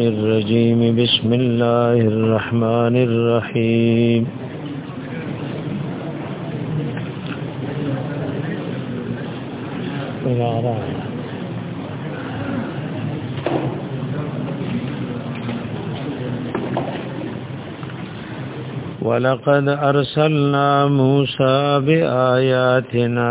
الرجيم بسم الله الرحمن الرحيم ولقد أرسلنا موسى بآياتنا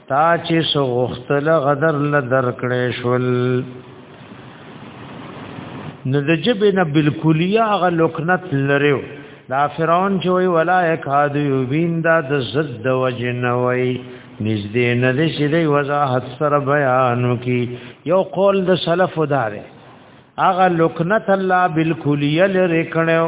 تا چې سو غختل غدر ل درکړې شول نو د جبه نه بالکلیه هغه لکنت لريو دا فرعون چې وی ولا یکاد یبین دا د زد د وجنوي نږدې نه دې چې دی وضاحت سره بیانو کی یو قول د سلف داره هغه لکنت الله بالکلیه لري کړو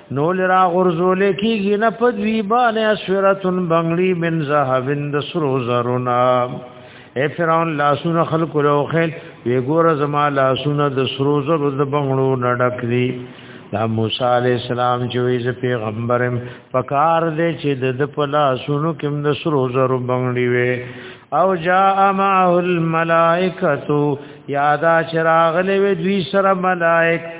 نو لرا غرزول کیږي نه په دوی باندې اسورتن بنگلی من ذهبن د سرو زرونا اے فرعون لاسونه خلق له خیل وی ګور زما لاسونه د سرو زرو د بنگلو نډک دي دا موسی علی السلام چې وی ز پیغمبرم پکار دې چې د په لاسونو کې د سرو زرو بنگلی وي او جاء معه الملائکه یادا چراغ له دوی سره ملائکه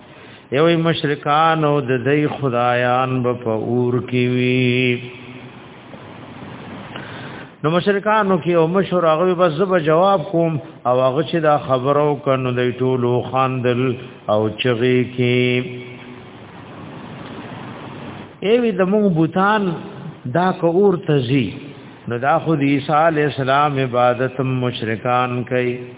یوې مشرکان او د دې خدایان به په اور کې وي نو مشرکانو کې او مشور هغه بس زب جواب کوم او هغه چې دا خبرو کنو د ټولو خاندل او چغي کې ایوی د مونږ بوتان دا کور تزي نو دا خو د عیسی علی السلام عبادت مشرکان کوي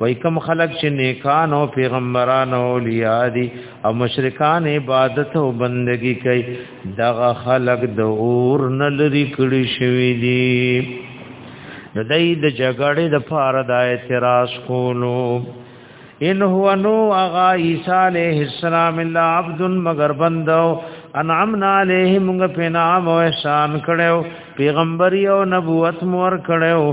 وای کوم خلق چې نیکان او پیغمبران او اولیاء دي او مشرکان عبادت او بندگی کوي دغه خلق د اور نه لري کړی شوی دي د دې د جګړې د پاره د اعتراض کولو ان هو نو اغا عیسی علیہ السلام الا عبد مگر بندو انعمنا علیه موږ په نام او احسان کړو پیغمبري او نبوت مور کړو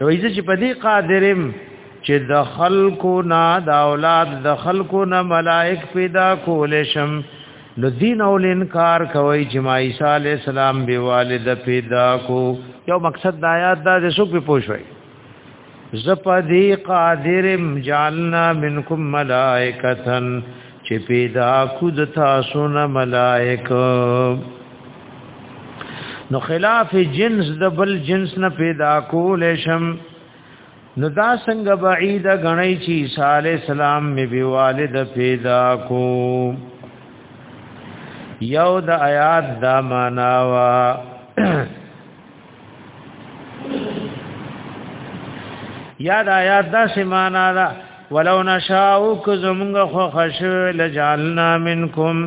نو ایزه چې په دې قادرم چې د خلکو نه د اولاد د خلکو نه ملائک پیدا کول شم نو دین اول انکار کوي چې ما عیسی علی السلام به والد پیدا کو یو مقصد د آیات دا د څوک په پوښوي زپدی قادرم جاننا منکم ملائکتن چې پیدا کو د تاسو نه ملائکه نو خلاف جنس د بل جنس نه پیدا کول شم نو دا څنګه بعید غنی چې عیسی علی السلام می بی والد پیدا کو یو د آیات دا معنا وا یا د آیات دا سمانا دا ولو نشاء ک زمغه خو خش لجالنا منکم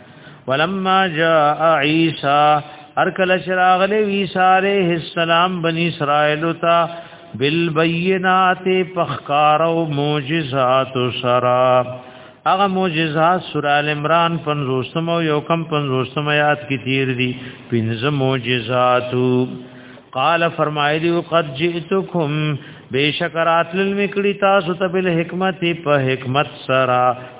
ولما جاء عيسى ارکل شراغل عيسى عليه السلام بني اسرائيل تا بالبينات پخکار او معجزات سرا هغه معجزات سورہ ال عمران 50 او یو کم 50 آیات کې تیر دي پنځه معجزات قال فرمایلی قد جئتکم بیشکرات للمکړی تاسو ته بل حکمت په حکمت سرا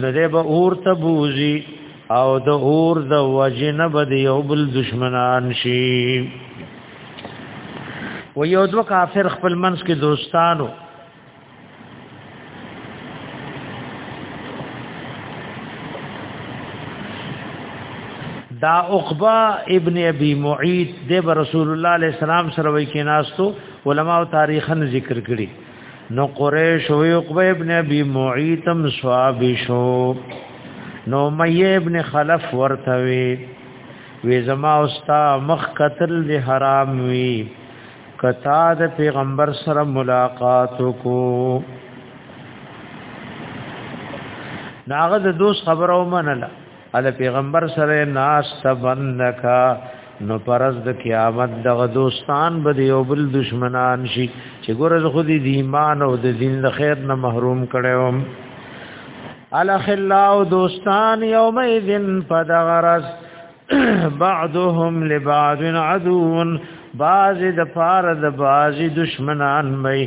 نو دې به اور ته بوزي او د اور د وجنه به یو بل دشمنان شي و یو دو کافر خپل منس کې دوستانو دا عقبہ ابن ابي معيط د رسول الله عليه السلام سره وای کې ناستو علما او تاریخن ذکر کړي نو قریش او عقبه ابن ابي معيتم صحابي شو نو ميه ابن خلف ورته وي وی زما اوستا مخ قتل دی حرام وی کتا د پیغمبر سره ملاقات کو ناغه د دوست خبرو منله ال پیغمبر سره ناس تبنکا نو پرز د قیامت دغه دوستان به یو بل دشمنان شي چې ګورز خو دې ایمان او د دین د خیر نه محروم کړم الخلاو دوستان یوم اذن فدغرس بعضهم لبعض عدو بعض د فار د بعض دشمنان مې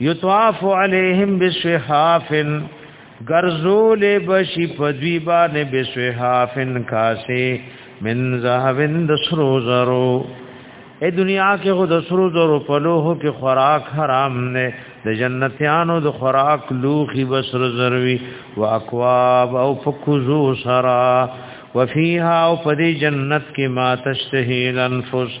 یطواف علیہم بسحافن گرزول بشی پدوی باندې بسحافن کاسه من ذهبن دسرو زرو اے دنیا کې خو د سرو زرو په لوه کې خوراک حرام نه د جنتیانو د خوراک لوخي بسر زروي واکواب او فکوزو سرا وفيها او پدې جنت کې ما تشتهي الانفس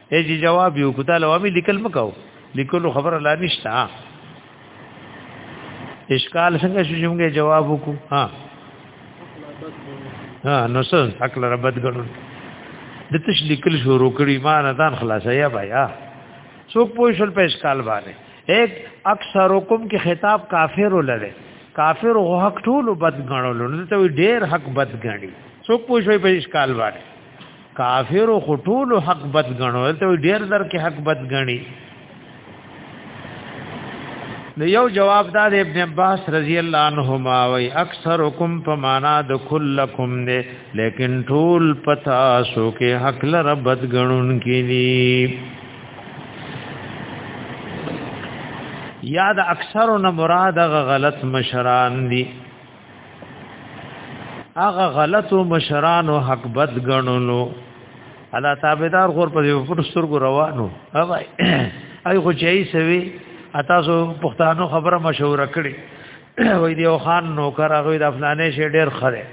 ای جی جواب یو کو تعالی وامي لیکل مکو لیکلو خبر لا نشته اشکال څنګه شو چې موږ جواب وکړو ها ها نو څه عقل ربط ګڼو د تش لیکل شروع کړي ما نه دان خلاصه یا بیا څوک پوه شول په اشکال باندې ایک اکثر حکم کې خطاب کافر ولره کافر او حق ټول بد غنول نو ته ډیر حق بد غني څوک پوه شوی په اشکال باندې کافر خو ټول حق بد غنو ته ډیر در کې حق بد غني نو یو جواب دا د ابن عباس رضی الله عنهما وی اکثرکم فمانا د کلکم نه لیکن ټول پتا سو کې حق لر بد غنون کې دي یاد اکثر نه مراد غ غلط مشران دي هغه غلط او مشران او حق بد غنونو ادا تابعدار غور په یو پر سترګو روانو هغه ای خو چي سوي تاسو پښتانو خبره مشوره کړي وای دی او خان نو کر هغه د افلانې شي ډیر خره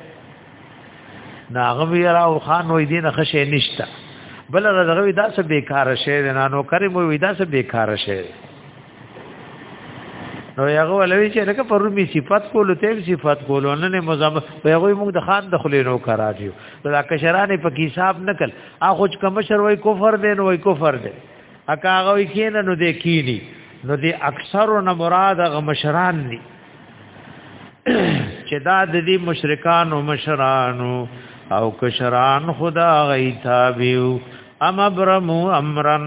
ناغه ویرا او خان وای دی نه خشه نشتا بل دغه دا څه بیکاره شي نه نو کریم وای دا څه بیکاره شي نو هغه ولوي چې لکه پر رومي صفات کولو تیل صفات کولو نه نه مزام هغه موږ د خان د خلې نو کرا دیو دا کشرانه په حساب نکل اخو چې کوم شر وای کفر دی نو وای کفر دی اکا هغه وای کین نو دی کینی نو دی اکثر نه مراد غ مشران دي چې دا د دې مشرکان او مشرانو او کشران خدا غي تابعو ام ابرمو امرن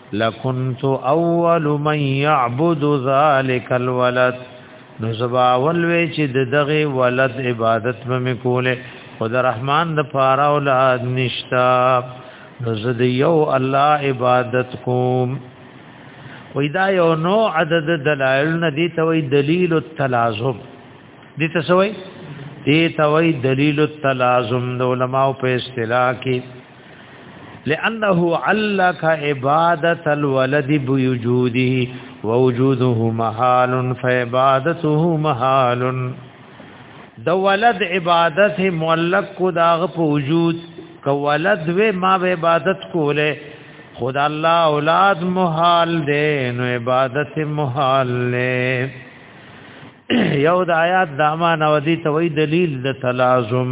لکنت اول من يعبد ذلك الولد نو زبا اول وی چې د دغه ولد عبادت مې کوله خدای رحمان د پاره اولاد نشتا نو زه د یو الله عبادت کوم وې دا یو نو عدد دلایل نه دي ته وې دلیل التلازم دي ته سوې دي ته وې دلیل التلازم د علماو په اصطلاح کې لانه علق عبادت الولد بوجوده ووجوده محال فعبادته محال د ولد عبادت معلق کو داغ په وجود کو ولد و ما عبادت کوله خدا الله اولاد محال دې نو عبادت محال نه یو د آیات د امان او دي توي دلیل د تلازم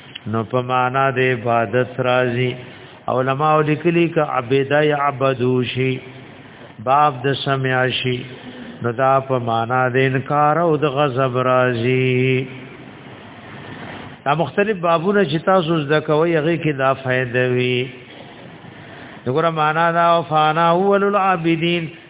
نو په معنا د عبادت راځي علماء لیکلي ک عبدا یعبدو شي باب د سمع شي نو دا په معنا د انکار او د غضب راځي دا مختلف بابونه چې تاسو زده کوئ هغه کې دا فائدہ وي وګوره معنا دا فانا اول العابدین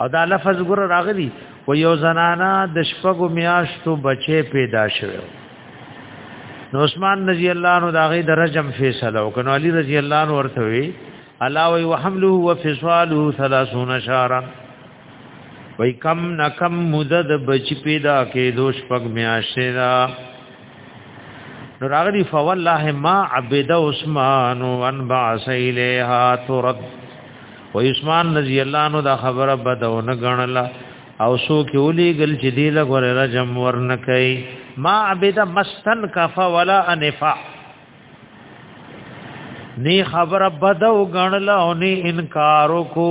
او دا لفظ ګره راغلی و یو زنانا د شپږو میاشتو بچي پیدا شوه نو عثمان رضی الله عنه داغه درجم فیصله وکړو علی رضی الله عنه ورته وی علاوه وحمله وفصاله 30 شهرا وای کم نکم مدد بچ پیدا کې دوش پګ میاشه دا نو راغلی فوالله ما عبد عثمان وان بعث الیها ترد و عثمان رضی الله عنه دا خبره بدونه غنلا او سو کې ولي گل چې دی له غره رجم ورن کوي ما عبد مستن کفا ولا انفع نی خبره بدو غنلا او نی انکار کو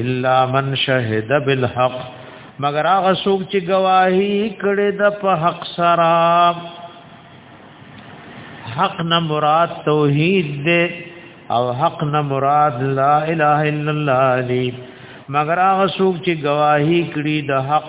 الا من شهد بالحق مگر هغه څوک چې گواهی کړي د په حق سره حق نه مراد توحید دی او حق نه مراد لا اله الا الله دی مگر هغه څوک چې گواهی کړي د حق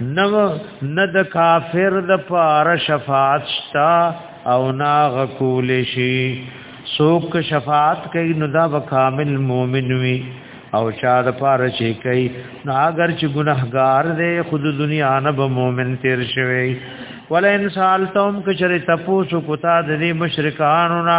نو نه د کافر د پاره شفاعت شتا او نا غکول شي سوک شفاعت کوي نو دا کامل مؤمن وي او چا د پاره شي کوي نو اگر چې ګناهګار دی خود دنیا نه به مؤمن تیر شوی ولا انسان تم کچره تپوسو کوتا د مشرکانو نه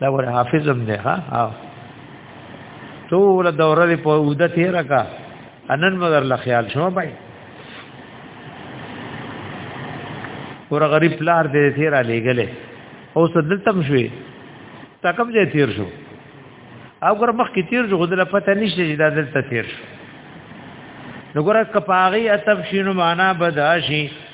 دا ور حافظ هم ده ها ټول دوره په اوده تیر کا انن مگر لا خیال شو بای ور غریب پلار دې تیر علی گله او صدلتم شوي تکم دې تیر شو او ګر مخ کې تیر شو غدل پته نشته چې دا دلته تیر شو نو ګر کپاغي اتب شینو معنا بداشي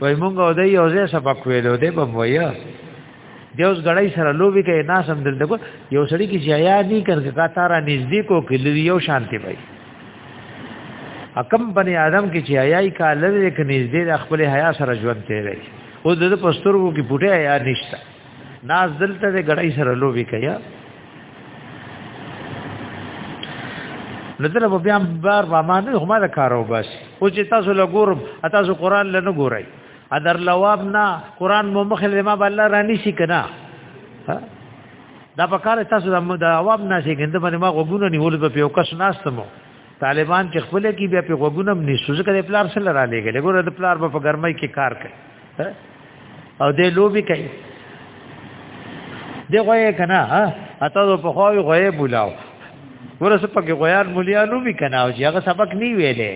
وای مونږ او دی یو ځای سبق ویلو دی بم ویا دی اوس غړای سره لوبي کوي ناس هم دلته کو یو سړی کی جیا دی کړه کا تارا نږدې کو کلی یو شانتی وای اکم بنی آدم کی جیای کا لری ک نږدې خپل حیا سره ژوند تیرې او د پسترګو کی پټه حیا نشته ناز دلته د غړای سره لوبي کوي نظر په بیا بار ما نه هم دا کارو بس او چې تاسو له ګورم تاسو قران له نه ګورای ادر لواب نه قران مو مخله ما بل رانی شي کنه دا په کار تاسو د عوام نه شي ګنده باندې ما غوونه نیول په یو کس ناستمو طالبان چې خپل کې بیا په غوګونم نه سوزه کړي پلار سره را لېګل ګوره د پلار په ګرمۍ کې کار کوي او دې لوبي کوي دې غوې کنه ها اته په خو غوې بولاو ګوره څه پکې غویان مليانو وی کنه او چې هغه سبق نه ویلې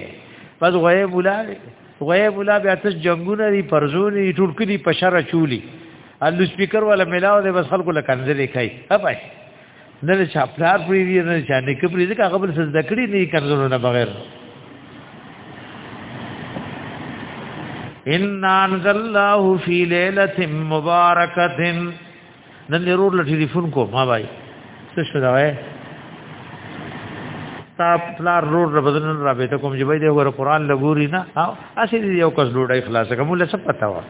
بس غوې بولا غوې بولا بیا تاسو جنگونه دي پرزونی ټول کړي په شر چولی ال سپیکر ولا ملاو دې بس خلکو لکنځلې کوي ها پای نه نه چا پلار پری دی نه چا نیک پری دی هغه بل څه ذکرې نه کړو نه بغیر ان انزل الله فی ليله مبارکه نن ضرور لټی ټلیفون کو ما بھائی څه شو دا وای تا پلار رور ربدن رابطه کوم چې بای دې ور قرآن لګوري نه او اسی یو کس ډوډۍ خلاص کوم له څه پتا و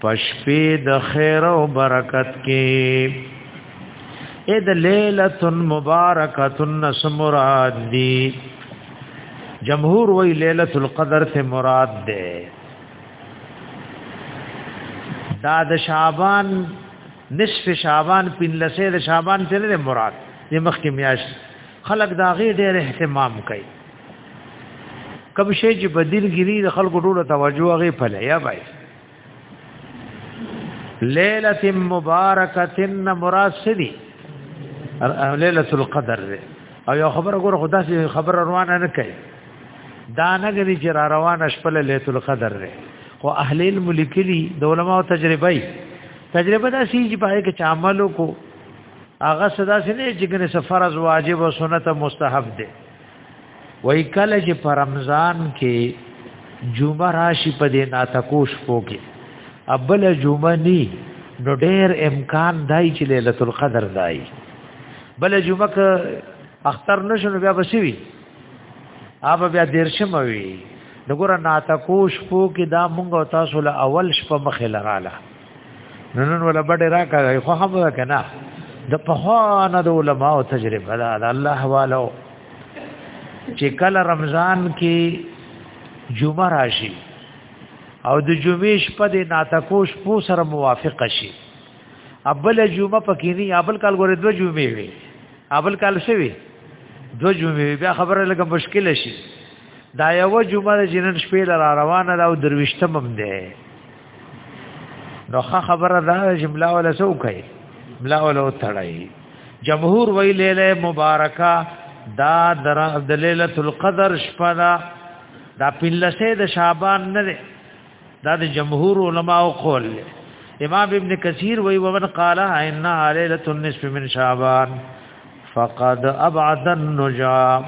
پشپې د خیر او برکت کې اې د ليله مبارکه نسمراد دی جمهور وی ليله القدر سے مراد ده دا د شعبان نصف شعبان پن لسه د شعبان ته نه مراد د مخ کې میاش خلق دا غي ډېر اهتمام کوي کوم شی چې بدیل ګری د خلکو ټولو توجه غي پله یا بای لیلۃ مبارکۃ مراد سری لیلۃ القدر دی او یو خبر ګور خدا سي خبر روانه نه کوي دا نه غري چې را روانه شپه لیلۃ القدر دی خو اهل علم لیکلي د علماو تجربه ای تجربه دا شي چې پای کې عمل کو هغه صدا سي نه چې ګنې سفر از واجب او سنت مستحب دی وای کله چې په رمضان کې جمعه راشي په دې ناتکوش پوکي ابل جمعه ني نو ډېر امکان دای چې ليله القدر دای بل جمعه ک اختر نشو بیا بسوي اوب بیا دیرشم وي نګور ناتکوش پوکي دا مونږ تاسو له اول شپه مخه لراله نو نن ولا بډې راکړې خو هم ده کنه د پخوانه د علما او تجربه ده د الله والو چې کله رمضان کې جمعه راشي او د جمعې شپه د ناتکوش پو سره موافق شي ابل جمعه پکې نه ابل کال ګورې دوه جمعې وي ابل کال څه وي دوه جمعې بیا خبره لګه مشکل شي دا یو جمعه د جنن شپې را روانه ده او درويشتم هم ده نو خبره دا جمله ولا سو کوي ملا ولا تړای جمهور وی لیله مبارکه دا در د ليله القدر شپه دا دا پلسه د شعبان نه ده دا د جمهور علما او قول له امام ابن کثیر وی ومن قال ان ليله النصف من شعبان فقد ابعد النجا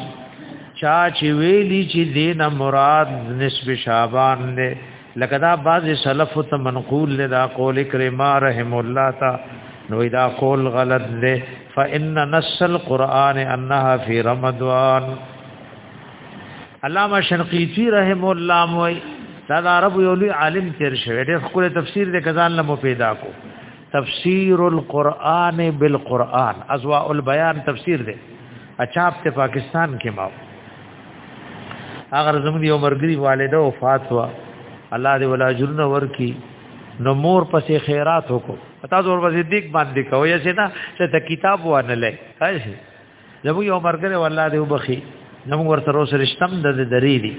چا چې ویلی چې دینه مراد نسب شعبان نه لکه دا بعض سلف ته منقول له دا قول کریم رحم الله تا نو دا قول غلط دی فان نص القران انها فی رمضان علامہ شنقیطی رحم الله موي دا عرب یو لوی عالم تیر شوی ډېر خپل تفسیر د کزان لمو پیدا کو تفسیر القرآن بالقرآن ازواء البیان تفسیر دی اچاپ ته پاکستان کې ما اگر زموږ یو مرګري والده وفات وا الله دې ولا جرنه ورکی نو مور پسې خیرات وکړو تاسو ور وځي دیک باندې کوی چې دا چې کتاب وانه لای زموږ یو مرګره والله دې وبخي زموږ ورته روس رښتم د درې دي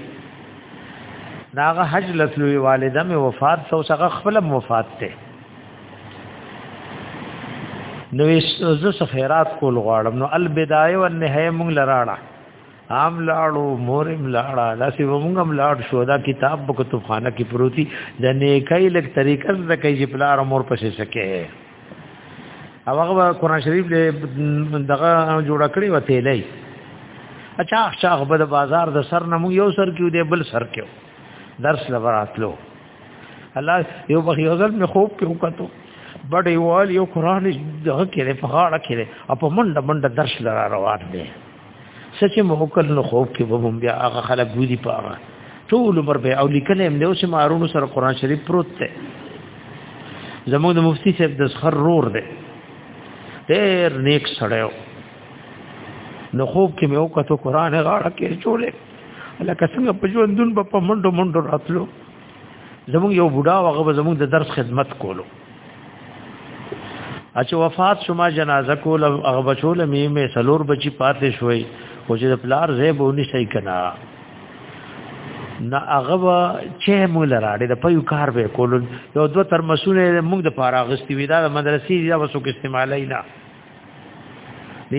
ناغه حج لتلوي والده مې وفات سو څنګه خپل وفات ته نو زه سفیرات کول غواړم نو البدايه والنهايه مونږ لراړه عام لاړو مورم لاړه داسې مونږ هم لاړ شو دا کتاب په کتابخانه کې پروتي د نیکای لک طریقه زکه چې پلار مور پسې سکه او هغه قرآن شریف له دغه جوړ کړی و تیلې اچھا اچھا په بازار د سر نمو یو سر کیو دی بل سر کیو درس لوراتلو الله یو بخ یو ځل می خوب کې وکړو بډې وال یو قرآن دغه کې په غاړه کې او په منډه منډه درس لرا روان دی سچ موکل نو خوب کې به بیا هغه خلک ودی پاره ټول پر به او لیکل هم له سم ارونو سره قران شریف پروت دی زموږ د مفتی صاحب د سخر رور دی ډېر نیک سړیو نو خوب کې مې وکړو قران غاړه کې چولې لکه څنګه په ژوندون په منډو منډو راتلو زموږ یو بوډا هغه زموږ د درس خدمت کولو اچ وفات شما جنازه کول هغه بچول می می سلور بچی پاتې شوي او چې د پلار زیب ونی شي کنا نه هغه چې موږ لراړي د پيو کار به کول یو دوه تر مسونه موږ د پاره غستی وی دا د مدرسې دا وسو کې استعمالای نه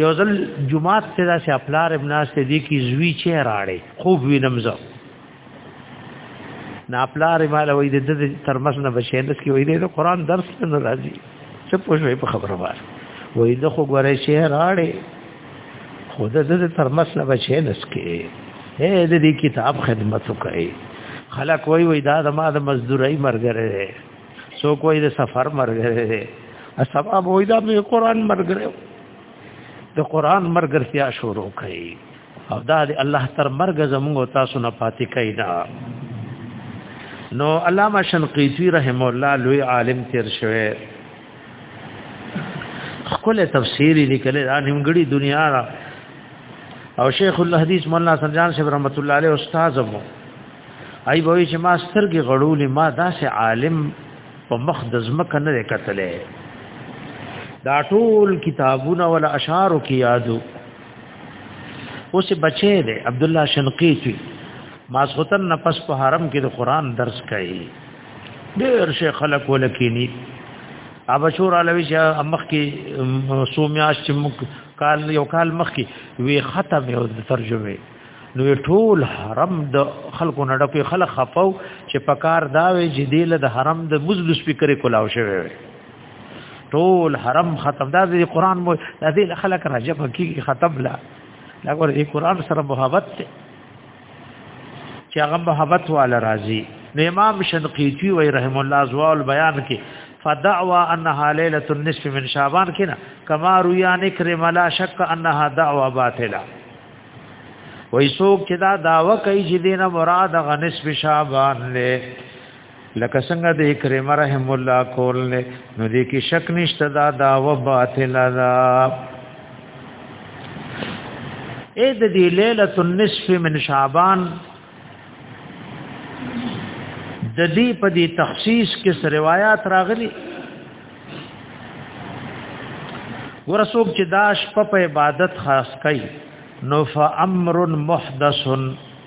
یو ځل جمعات ته دا چې خپلار ابن است دي کی زوی چې راړي خوب وینم زه نا پلار مال وې د دې ترمس نه بچی نس کې وې د قران درس نه راځي څه پوښوي په خبره وار وې د خو غره شي راړې خود د دې ترمس نه بچی نس کې اے د دې کتاب خدمت وکړي خلک وې وې دا د ما د مزدوري مرګره سو کوئی د سفر مرګره سبب وې دا په قران مرګره د قران مرګرتیا شروع کړي او دا دی الله تر مرګ زموږ تاسو نه پاتې کوي دا نو علامه شنقیطی رحم الله لوی عالم تیر شوی خپل تفسیر لیکل دا نیمګړي دنیا را او شیخ الحدیث مولانا سرجان صاحب رحمت الله علیه استاد مو ای به چې ما سترګې غړولې ما داسې عالم په مخ د ځمکه نه کتلې دا ټول کتابونه ولا اشعار کې یادو اوس بچی دی عبد الله شنقیتی ماسوتن نه پس په حرم کې د قران درس کوي ډېر شي خلک ولکینی ا بشور علوی چې مخ کې سومیاش چې کال یو کال مخ کې وی ختم یو ترجمه نو ټول حرم د خلکو نه ډکه خلک خفاو چې پکار دا وی چې دیل د حرم د مزل سپیکر کولاو شوی وی ټول حرم ختم دا د قران مو د دې خلک راځي په کې ختم لا دا ګور دې قران سره محبت ته چې هغه محبت والا راځي نو امام شنقیتی وی رحم الله زوال بیان کې فدعوا انها ليله النصف من شعبان کنا کما رویا نکرم لا شک انها دعوا باطله وای څوک چې دا داوا کوي چې دینه مراد غنصف شعبان له لکه څنګه د اکرمه رحم الله کول نه نو دې کې شک نشته دا دا و باطل دا اې د دې ليله النصف من شعبان د دې په دې تخصیص کې روایت راغلي ورسوب چې دا شپه په عبادت خاص کړي نو فامر محدثن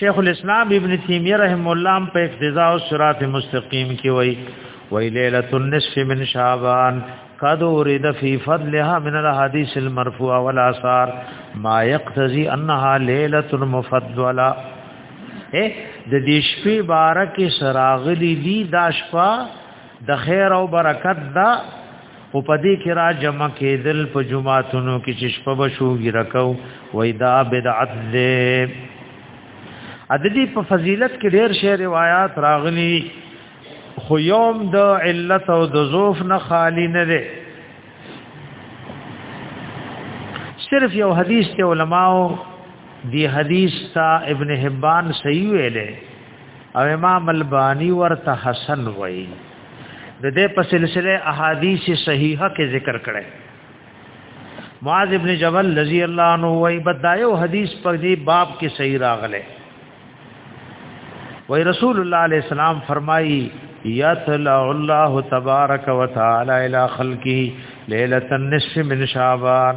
شیخ الاسلام ابن تیمیه رحم الله په اقتضاء الصراط المستقیم کې وایي وی لیلۃ النصف من شعبان قد ورد فی فضلها من الحدیث المرفوع والآثار ما یقتضی انها لیلۃ مفضله اے د دې شپې بارکه سراغلی دی دا شپه د خیر او برکت دا او په دې کې را جمع کېدل په جمعاتونو کې چې شپه بشو ګرکاو وای دا بدعت دې عددی په فضیلت کې ډېر شی روایت راغلي خو یوم د علت او د ضعف نه خالی نه ده صرف یو حدیث ته علماو دی حدیث تا ابن حبان صحیح ویلې او امام البانی ورته حسن وایي د دې په سلسله احادیث صحیحه کې ذکر کړي معاذ ابن جبل رضی الله عنه وی بدایو حدیث په دې باب کې صحیح راغله وی رسول الله علیه السلام فرمایي یطلع الله تبارک وتعالى الى خلقه ليله النصف من شعبان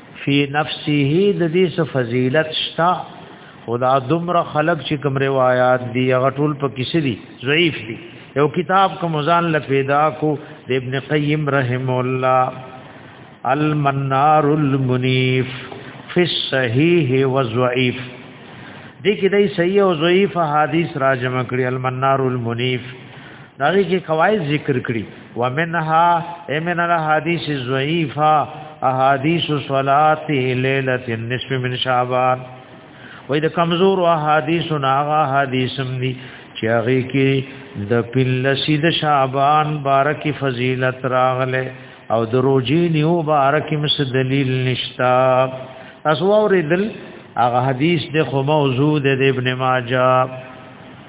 فی نفسه د دې څه فضیلت شتا خدا دمر خلق چې کوم روایت دی هغه ټول په کیسه دي ضعیف دي یو کتاب کوم ځان له پیدا کو د ابن قیم رحم الله المنار المنیف فی الصحیح والضعیف دې کې دای صحیح او ضعیف حدیث راجم کړی المنار المنیف دا کې قواعد ذکر کړی ومنها امن الحديث الضعيفه احاديث صلاه ليله النصف من شعبان وې د کمزور احاديث ناغه حدیثم دي چې هغه کې د پلسی د شعبان بارکی فضیلت راغله او د روزي نیو بارکی مس دلیل نشتا تاسو اوریدل هغه حدیث د خو موضوع د ابن ماجه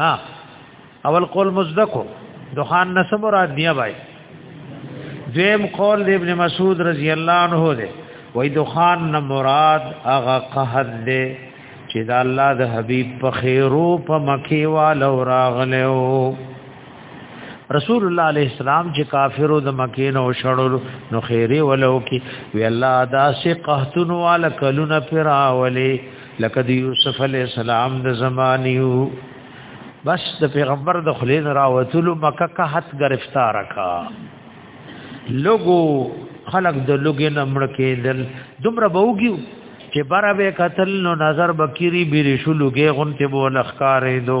ها اول قول مزدکو دخان نه مراد دی بای دویم قول دی ابن مسعود رضی الله عنه دی وای دخان نه مراد هغه قحط دی چې دا الله د حبیب په خیرو په مکی والو راغلو رسول الله علیه السلام چې کافرو د مکې نو شړل نو خیره ولو کې وی الله دا سه قحتن وال کلن پراولې لکه د یوسف علی السلام د زمانیو بس د پیغمبر د خلین راوتلو مکه کا حد گرفتار کا لوګو خلق د لوګې نمړ کېدل دومره بوګیو چې بره به قتل نو نظر بکری بیرې شو لوګې غونته بو لخکارې دو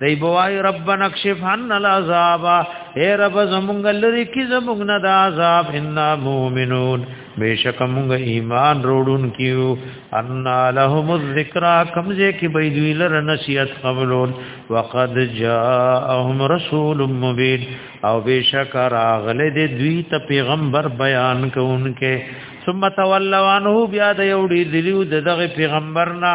دی بوای ربنا اکشف عنا العذاب اے رب زمونږ لری کی زمونږ نه د عذاب ان مومنون بیشک مونږ ایمان روړون کیو ان لهم الذکر کم زه کی بی دوی لر نصیحت قبلون وقد جاءهم رسول مبین او بیشک راغله دی دوی ته پیغمبر بیان کوونکې ثم تولوا عنه بیا د یوډی دلیو دغه پیغمبرنا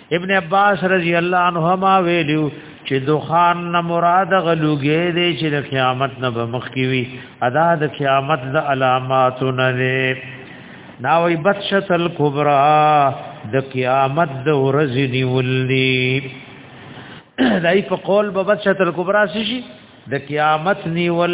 ابن عباس رضی الله عنهما ویلو چې دخان نه مراد غلوګې دې چې د قیامت نه به مخ کی وي ادا د قیامت د علامات نه دې ناوی بتشت الکبرى د قیامت د ورځې نیولې دای په قول به بتشت الکبرى شي د قیامت نیول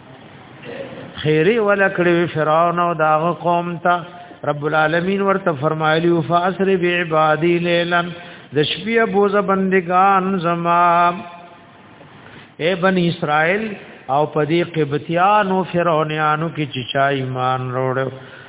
خیره ولا کړی فرعون او داغه قوم ته رب العالمین ورته فرمایلی فاسر بعبادی لیلا د شپې بوز بندگان زما اے بنی اسرائیل او پدی قبطیانو فرعونانو کی چچا ایمان روړو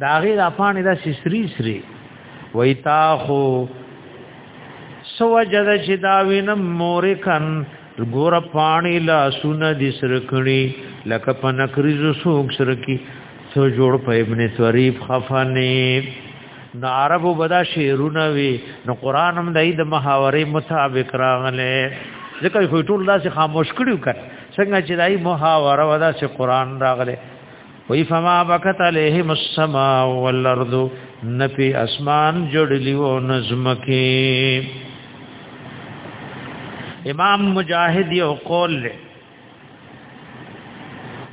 دا غي دا پانی دا سری سری وای تا خو سو جد چې دا وینم مورکن ګور پانی لا سن دي سرکړي لکه پنکریز سوک سرکی سو جوړ په ابن سوریف خفنه نو عربو بدا شعرونه وی نو قران هم دای د محاورې مطابق راغله ځکه خو ټول داسې خاموش کړیو کړ څنګه چې دای محاوره ودا چې قران راغله وی فما بکت علیهم السماء والارض نفی اسمان جوړلی و نظمکی امام مجاهد یو قول له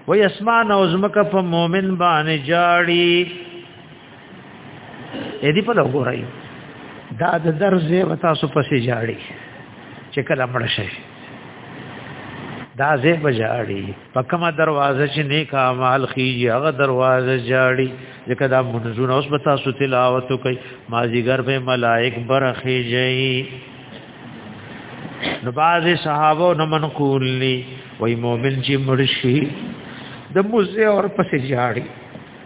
وی اسمان او زمکه په مؤمن باندې جاړي اې دی په لګورای دا د درځه وتا سو پسې جاړي چې کله مړ شي دا زه بجاړي پکما دروازه چې نیک اعمال خيږي هغه دروازه جاړي ځکه دا منځونه اوس به تاسو تلاوت کوي مازیګر به ملائک برخي جي نو بعض صحابه نو منقول لي وای مؤمن چې مرشي د موزه اور پسې جاړي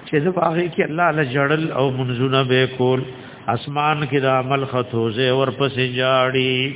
چې د باغې کې الله له جړل او منځونه به کول اسمان کې د عمل خطوزه اور پسې جاړي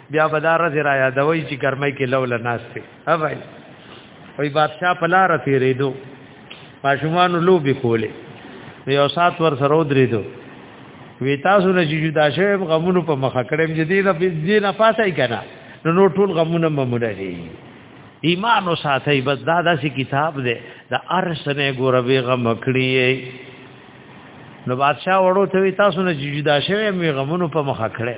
بیا به دا رز را یادوي چې ګرمۍ کې لول ناشته ها بھائی وای بادشاہ په لار تیرېدو ماشومان لوبي کولې یو سات ور سره درېدو وی تاسو نه چې جدا شوم غمونو په مخه کړم چې دې نه دې نه پاسای کنه نو نو ټول غمونه ممونه دي ایمان او ساتي بس دا داسې کتاب دی دا ارسنه ګوروي غم کړی نو بادشاہ وړو ته تاسو نه جدا شوی می غمونو په مخه کړی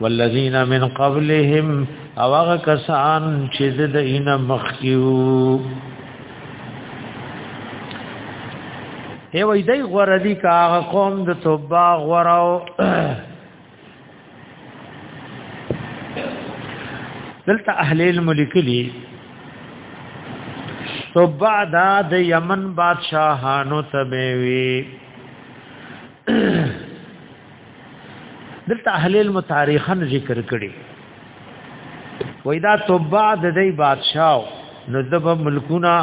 والذین من قبلهم او هغه کسان چې د دینه مخکیو ای وای دی غره دی کا هغه قوم د توبه غراو دلته اهل الملک لی توبه دا د یمن بادشاہانو تبوی دلته اهل علم تاریخن ذکر کړي وای دا توبه د دې بادشاہ نو د ملکونه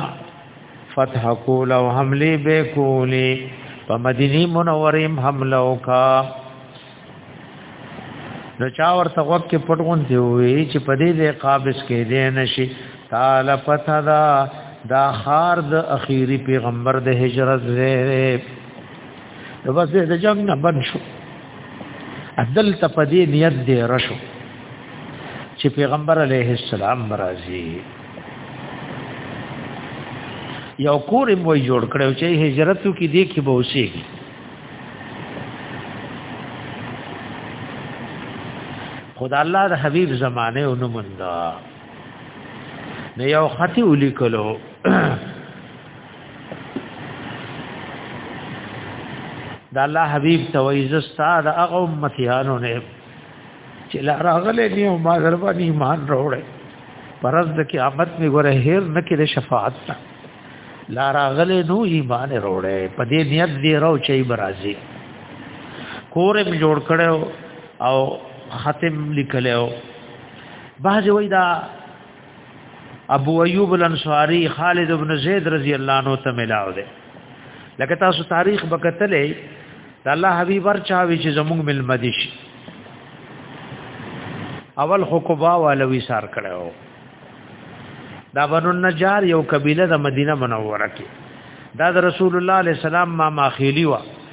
فتح کول او حمله به کولې په مدینه منوره حمله وکا نو چا ورته وخت کې پټون دی وی چې په دې ځای قابض کې دی نشي تعالی پتا دا دا خار د اخیری پیغمبر د هجرت زه نو بس د جنگ نه بن شو عدل ته په دې نیت دی رشو چې پیغمبر علیه السلام راځي یو کور مو جوړ کړو چې هجرت کی دی کې به اوسېږي خدا الله د حبیب زمانه اونمندا نه یو خطی ولیکلو دا الله حبيب تويز استاد هغه امتيانو نه چې لا راغله دي او ما دربا نه ایمان وروړي پرز د قیامت می ګره هیر نه کې د شفاعت تا لا راغله نو ایمان وروړي په دې نیت دی راو چې برازي کور می جوړ کړو او ختم لیکلو بعض وای دا ابو ایوب الانصاری خالد ابن زید رضی الله عنه ته ملاو دی لکه تاسو تاریخ بکتلې د الله حبیب ورچا وی چې زموږ مل مدیش اول حکوبا والوی سار کړو دا بنو النجار یو قبیله د مدینه منوره کې دا د رسول الله علیه السلام ما ماخیلی و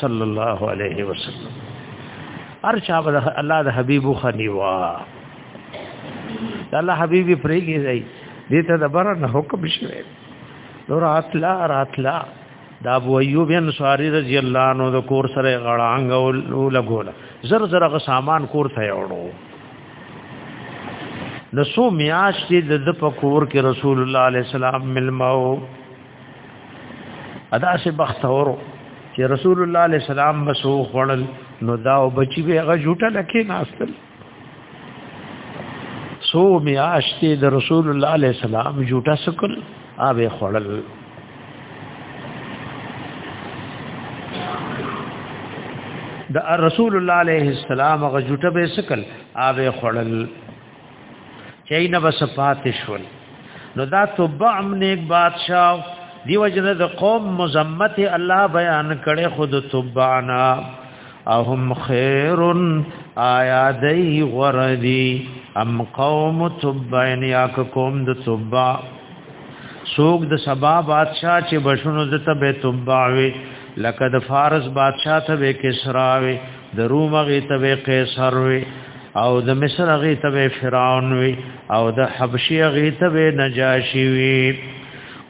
صلی الله علیه وسلم هر چا به الله د حبیب خنیوا الله حبیب پرېږي دی دې ته د بر نه حکم شوی نور اتلا راتلا دا ابو ایوب انصاری رضی الله عنه د کور سره غړانګ او لګول زر زر غ سامان کور ته یوړو نو سو میاشتې د د پکور کې رسول الله علیه السلام ملمو ادا سه بختورو چې رسول الله علیه السلام بسو خړل نو دا او بچی به هغه جوټه لکه ناستل سو میاشتې د رسول الله علیه السلام جوټه سکل اوبه خړل د رسول الله علیه السلام هغه جوټه به سکل اوبه خړل چي نه بس پاتې شول نو دا تبع نیک بادشاہ دی وجنه د قوم مزمت الله بیان کړي خود تبعنا اهم خیر آیا دی غردی ام قوم تبعن یا قوم د تبع سوق د سبا بادشاہ چې بشونو د تبع تبعوي لکه د فارس بادشاہ ته کسراوي د روم غي ته قیصر وي او د مصر هغه ته فرعون وی او د حبشي هغه ته نجاشي وی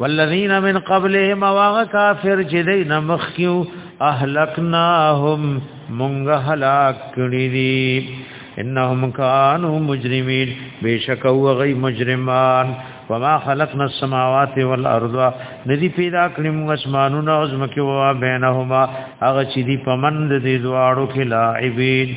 والذین من قبلهم واغ کافر چې دین مخکیو اهلکناهم مونږ هلاک کړی دي انهم کانوا مجرمین بشک وغی مجرمان وما خلقنا السماوات والارض ندی پیدا کړی موږ اسمانونه او زمکه او بینهما هغه چې دی پمند دي دواړو کې لاعبین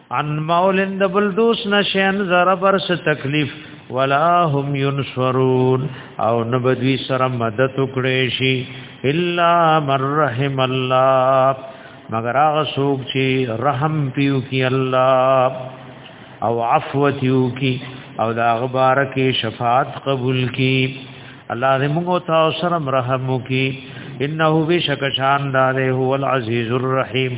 ان مولن د بلدوس نشین زره بر څه تکلیف ولا هم ينصرون او نبدوی سره مدد وکړي شي الا من رحم الله مگر هغه څوک چې رحم پیو کی الله او عفو تیو کی او دا غبار کې شفاعت قبول کی الله دې موږ ته سره رحم وکي انه بشک شان دار هو العزیز الرحیم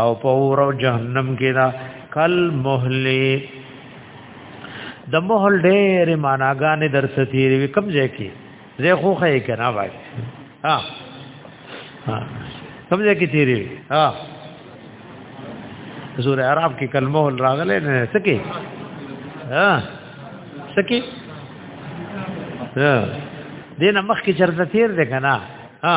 او په اور او جهنم کې دا کل مهله د مهل ډېر معناګانې درس تیری وی کم ځای کې زه خو خې کنه وای ها ها کم ځای کې تیری ها زور عرب کې کل مهل راغله نه سکے ها سکے ها دینه مخ کې چرته تیر دی کنه ها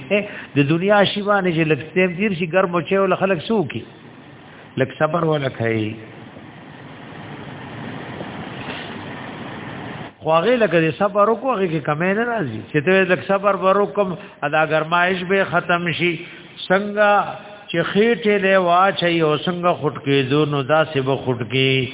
د دنیا شی باندې چې لږ تیم تیر شي ګرم او چې ول خلک سو کی لږ صبر ولا کوي خواغه لکه صبر وکړو هغه کې کمې نه راځي چې ته لږ صبر وروکم ادا ګرمایش به ختم شي څنګه چې خېټه له واچي او څنګه خټکې دونو داسې به خټکې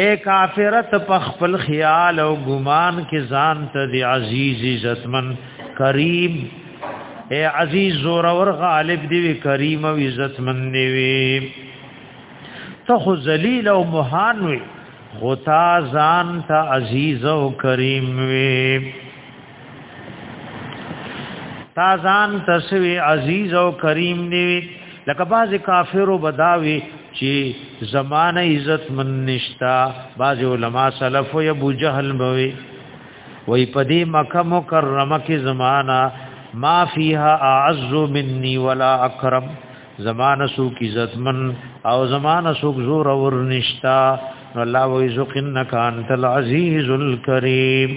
اے کافرت په خپل خیال او ګمان کې ځان ته دی عزیز عزتمن کریم اے عزیز زور اور غالب دی وی کریم او عزتمن دی وی ته خو ذلیل او مهان وی خو تا ځان ته عزیز او کریم وی تا ځان تسوی عزیز او کریم نیوی لکه باز کافرو بداوی چې زمانه عزت من نشتا باز علما سلف او ابو جهل بوي وای په دې مکه مکرمه کې زمانہ ما فیها اعز مني ولا اکرم زمانہ سو کی عزت من او زمانہ سو زور اور نشتا الله وای زقنک انت العزیز الکریم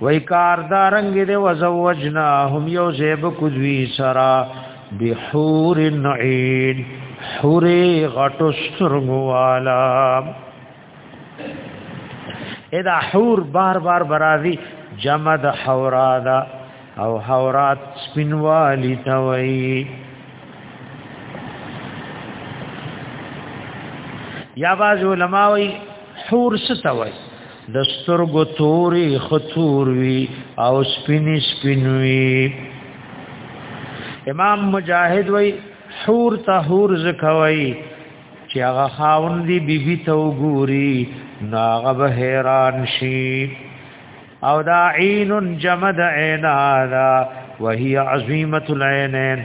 وای کار دا رنگ دې وزوجنا هم یو زیب کوزوی سرا بحور عین حور غټو سترګو والا ادا حور بار بار برازي جمع د حورا دا او حورات سپینوالی توي یا باز علماء حور ستوي د سترګو توري خطور وی او سپینی سپینوي امام مجاهد وی حور ته حور زکوي چې هغه خاون دی بیبي ته وګوري نو هغه به حیران شي او دا عین جمد عینا دا وهي عظیمه العینین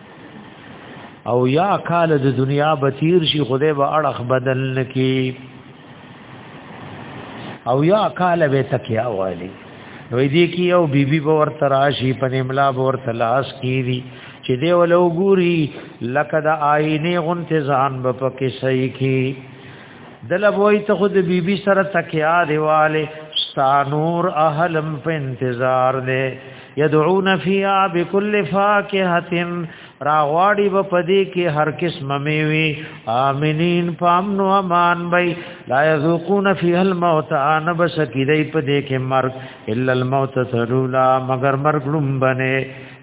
او یا کال د دنیا بتیر شي خدای به اړخ بدل نکي او یا کال به تکیا والی نو دې کې یو بیبي به ورته راشي په املا به ورته لاس کیږي چې دی ول وګوري لکه د آینه غنته ځان به پکې صحیح کی دل وای ته خود بیبي سره تکیا دیواله ستانور اهلم په انتظار دی یدعون فیها بكل فاکهه راغواړي په پدې کې هر قسم میوي امنین پامن او امان وي لا یذوقون فیها الموت ان بس کې دې پدې کې مرګ الا الموت ترولا مگر مرګ لوم بنه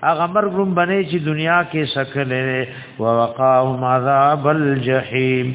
هغه مرګ لوم بنه چې دنیا کې شکل وي ووقاهم عذاب الجحیم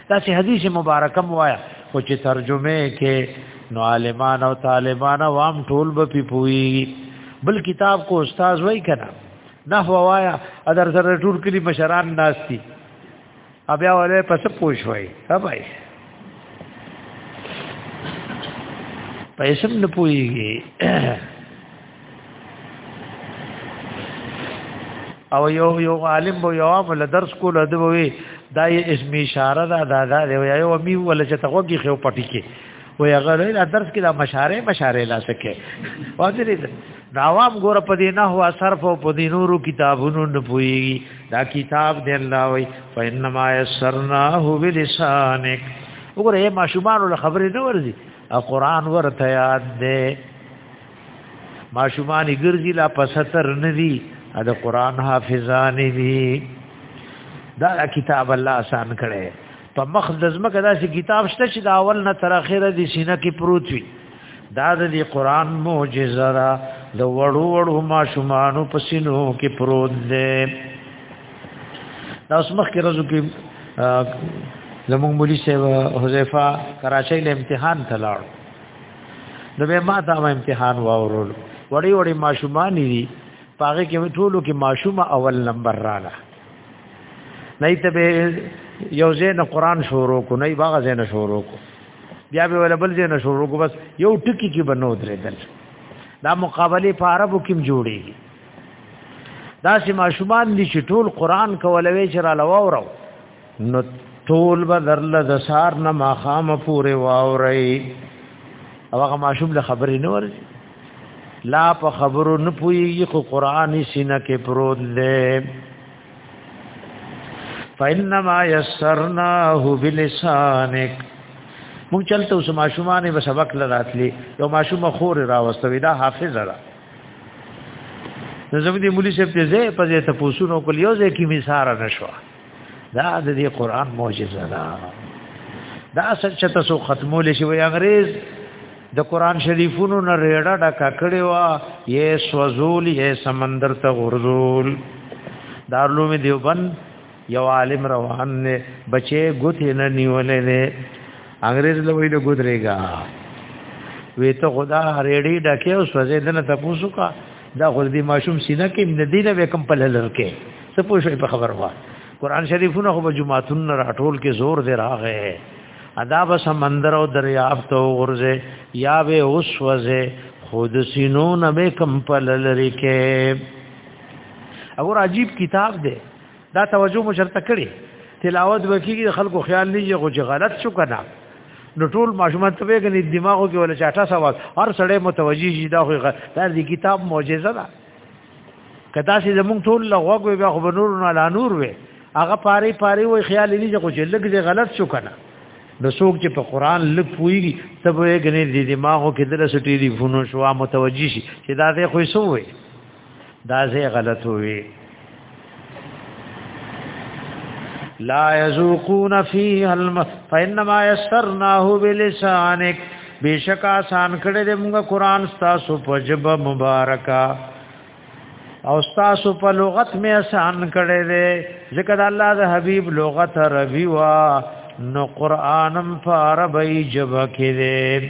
دا چې حدیث مبارکه موایا خو چې ترجمه کې نو عالمان او طالبان او عام ټول به پی پوي بل کتاب کو استاد وای کړه نه هوایا ادر سره ټول کلی مشران ناشتي بیا ولې پس پوښ وای ها بھائی پیسم نه پويږي او یو یو عالم بو یو عامل درس کول د وی دا اسم اشاره دا دا دا دی یو می ول چې تغوږی خو پټی کې و یا غره دا درس کې دا مشاره مشاره لا سکے واځري دا عوام ګور په دې نه هو صرف او په دې نورو کتابونو نه پوي دا کتاب دی الله وی فینما یسرناه بلسانک وګوره ما شومان له خبرې نه ورزي قرآن ورته یاد دی ماشومان ګرځي لا پستر ندي دا قران حافظان دي دا کتاب الله آسان کړي په مخ د زمکه داسې کتاب شته چې دا اول نه تر اخره دي سینه کې پروت وي دا د قران معجزه را د وړو وړو ماشومان په سینو کې پروت دي دا اوس مخ کې رزو کې زمونږ مولوی صاحب حذیفه کراچۍ له امتحان ته لاړ نو به ما دا امتحان واورول وړي وړي ماشومان دي پاغه کې ټولو کې ماشومه اول نمبر رااله نه ته به یو زین قران شروع کو نه باغ زین شروع کو بیا به ول بل زین شروع کو بس یو ټکی کې بنو درېدل دا مقابله په عربو کې جوړیږي دا چې ماشومان دي چې ټول قران کولوي چې را لواورو نو ټول به درله د سار نه ماخام پورې واوري او هغه ماشوم له خبرې نه ورځي لا په خبرو نه پويږي خو قرآني سینه کې پروت دی فإنما يسرناه بلسانك مونږ چلته اوس ماشومان به سبق لراتلی یو ماشوم خور راوستوي دا حافظ را نو زموږ دی مولوی صاحب ته زه په دې ته پوسونو کول یو ځکه مثال نشو دا د دې قران معجزه ده دا اصل چې تاسو ختمول شي وي انګريز د قران شریفونو نه ریړه ډکا کړي وا یې سوزول یې سمندر ته غرزول دارلو می دیوبند یو عالم روان نه بچي ګوتې نه نیولې نه انګريز لوی له ګوتريګا وې ته خدا ریړي ډکه او سوزې دنه تاسو کا دا خو دې ماشوم سینه کې د دینه به کم په لړ کې څه پوه شي په خبر وای قران شریفونه خو په جمعاتون راټول کې زور دی راغې ادا به سمندر او دریاب ته ورځه یا به اوس وځه خود سینو نه به کم په لړ کې اور عجیب کتاب دی دا توجه مو شرط کړي تلاوت وکیږي خلکو خیال نه یي خو چې غلط شو کنه نو ټول ماشومان ته وګني دماغو کې ولا چاټه سوال هر سړی متوجي شي دا خو دا دی کتاب معجزه ده کدا چې زمونږ ټول لغوه بیا خو نور نه لا نور وي هغه پاره پاره وي خیال نه یي خو چې لګ دې غلط شو کنه نو څوک چې په قران لږ پويږي ته وګني دماغو کې درسه ټلیفون شو متوجي شي چې دا خو یې سوې دا زه غلط وی لا یذوقون فیها الم فانما یسرناه بلسانک بیشک آسان کړه دې موږ قران تاسو په جب مبارکا او تاسو په لغت می آسان کړه دې ذکر الله د حبیب لغت روی وا نو قرانم فاربی جب کې دې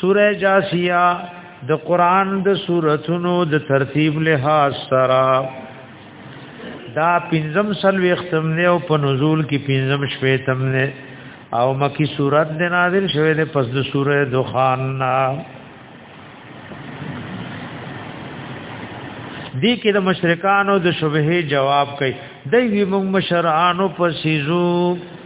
سوره جاسیه د قران د سوراتونو د ترتیب لحاظ سره دا پنځم سلوي ختم نه او په نزول کې پنځم شپې تم نه او مکی سورات د نازل شوه د پس د سوره دخان نا دی کې د مشرکانو د شبهه جواب کوي دوی موږ مشرانو په سيزو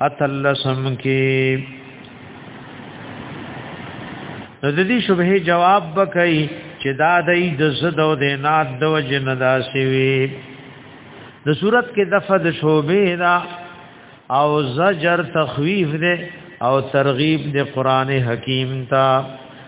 اتلسم کې نو د دې شبهه جواب بکای چې دا د د زد او د نات د وجه نه داسي وي د صورت کې دفع د شوبه دا او زجر تخویف ده او ترغیب د قران حکیم ته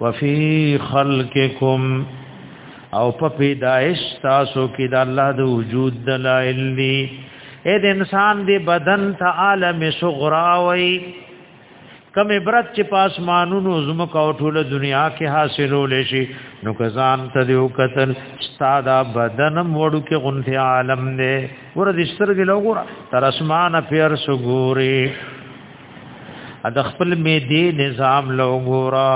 وفي خلقکم او په پیدائش تاسو کې د الله د وجود دلایل دي اې د انسان دی بدن ته عالم صغرا وای کم عبرت چې پاس مانونو زمکه او ټوله دنیا کې حاصلول شي نو کزان ته دیو قتل استادا بدن وړو کې غنته عالم دی ور د سترګې لوګور تر اسمانه پیر سګوري د خپل می دی نظام لو ګورا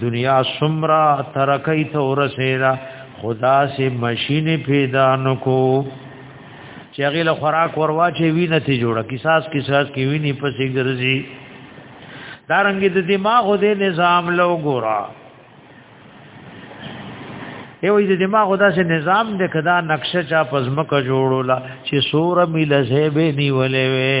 دنیا سمرا ترکی ته ورسیدا خدا سے ماشین پیدا نکو چې هغه له خوراک وروا چې وی نه تی جوړه کیساس کیساس کی وی نه پسې ګرځي دارنګ د دماغ د نظام لو ګورا یو د دماغ داسې نظام د کدا نقشه چا پزمکه جوړولا چې سور ملزه به نیولې وي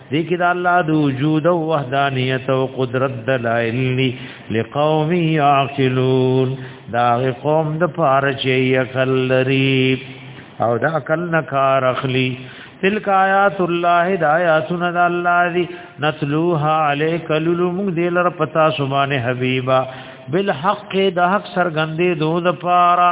دې کې د الله د وجود او وحدانیت او قدرت دلایل لري لقوم یعقلون دا قوم د پاره چې عقل لري او دا عقل نه کار اخلي تلک آیات الله د آیاتنا د الله دی نتلوها علیک للم دلر پتا سبحانه حبیبا بالحق د حق سرګندې دو د پاره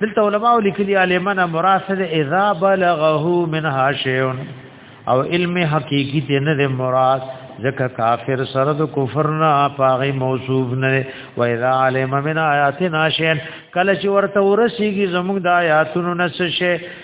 دلته علماء لیکلي علمنا مراسل اذا بلغه منها شيء او علم حقيقي ته نه مراد ځکه کافر سره د کفر نه پاغي موصوف نه و اذا علم من آیاتنا شيء کله چې ورته ورسیږي زموږ د آیاتونو نس شي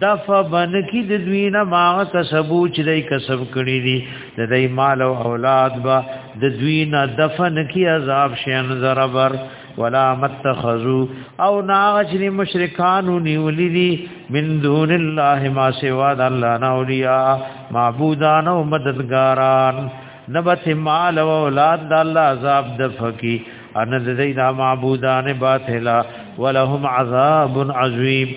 دف بن کی د دوی نه ما کسبو چې دای کسب کړی دي د دای مال او اولاد با د دوی نه دفن کی عذاب شین زربر ولا متخذو او ناغجنی مشرکانو نیولی دی من دون الله ما سوا د الله نه اولیاء معبودان او مددګاران نبت مال او اولاد د الله عذاب د فقی ان د دې معبودان باطلا ولهم عذاب عظیم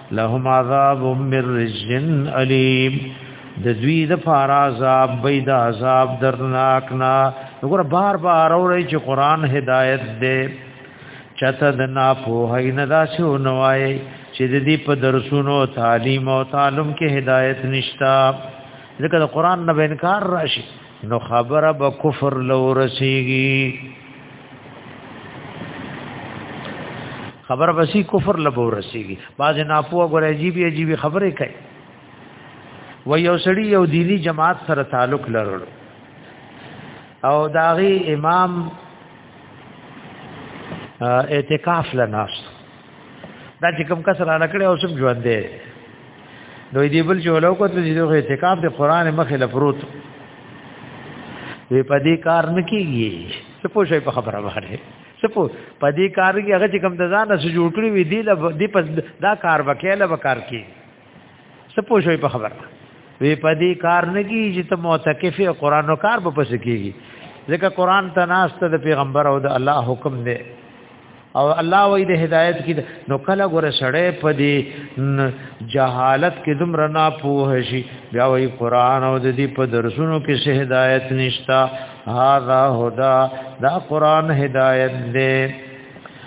لهم عذاب من رجن علیم د دوی د فار عذاب بيد عذاب درناک نا وګوره بار بار اوري چې قران هدايت دې چته د نا په هي نه دا شو نوای چې د دې په درسونو تعلیم او تعلم کې هدايت نشتا ځکه د قران نه انکار راشي نو خبره به کفر لو رسیږي خبر بسی کفر لبو رسیږي باز نه پوه غره عجیب عجیب خبره کوي و یو سړی یو دینی جماعت سره تعلق لرل او داغي امام اعتکاف لناست دا چې کوم کس را نکړي او سم ژوند دی نو دې بل چې ولوکو ته دې دوه اعتکاف د قران مخې لپروت وی په دې کار نه کیږي څه پوښي په خبره باندې څه پو په دې کار کې هغه چې کوم د ځان سره جوړ کړی وی دی له دې پس دا کار وکیله وکړ کی څه پوښوي په خبره وی په دې کار نه کی چې ته معتکف قرآن او کار به پس کیږي ځکه قرآن ته ناشته د پیغمبر او د الله حکم دی او الله وې د هدایت کې نو کله ګره سړې په دې جهالت کې دومره نه پوه شي بیا وې قرآن او د دې په درسونو کې شه هدایت نشتا هاذا هدا دا قرآن هدایت دی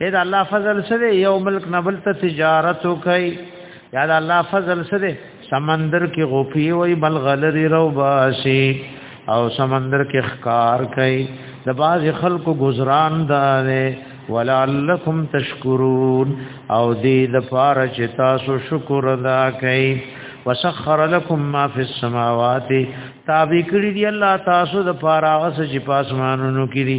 اې دا الله فضل سره یو ملک نه بل ته تجارت وکي یا دا الله فضل سره سمندر کې غوپی وای بل غلری رو باسي او سمندر کې خکار کوي د باز خلکو گزاران دانه ولعلکم تشکرون او دې د پاره چې تاسو شکر ادا کړئ وسخر لكم ما في السماوات تابع کړی دی الله تاسو د پاره هغه چې پاسمانونو کې دي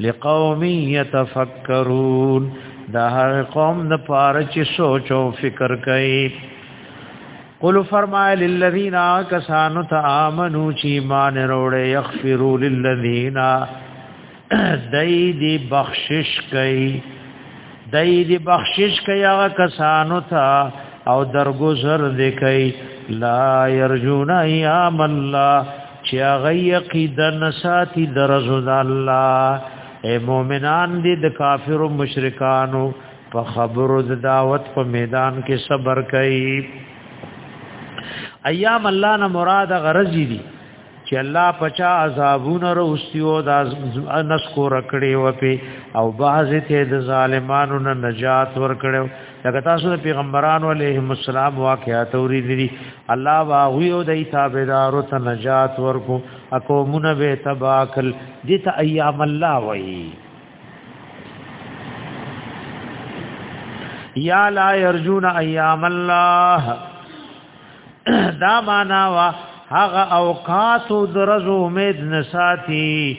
لقوم يتفکرون دا هر قوم د پاره چې سوچ او فکر کوي قل فرمای للذین کسانو ته امنو چې ایمان وروړي یغفروا للذین دای دی بخشش کوي دای دی بخشش کوي هغه کسانو ته او درگذر دی کوي لا يرجون ایام الله چې هغه عقیده نساتی درزو د الله اے مؤمنان دې د کافر او مشرکانو په خبرو د دعوت په میدان کې صبر کوي ایام الله نه مراد غرض دي چې الله پچا عذابونه روستیو د نسکو رکړې و په او باز ته د ظالمانو نه نجات ورکړو لکه تاسو د پیغمبرانو علیهم السلام واقعات اوریدلی الله واغوی او د تابعدارو ته نجات ورکو اقومونه به تباکل دي ته ایام الله وای یا لا یرجون ایام الله دا معنا وا هغه اوقات درز امید نساتی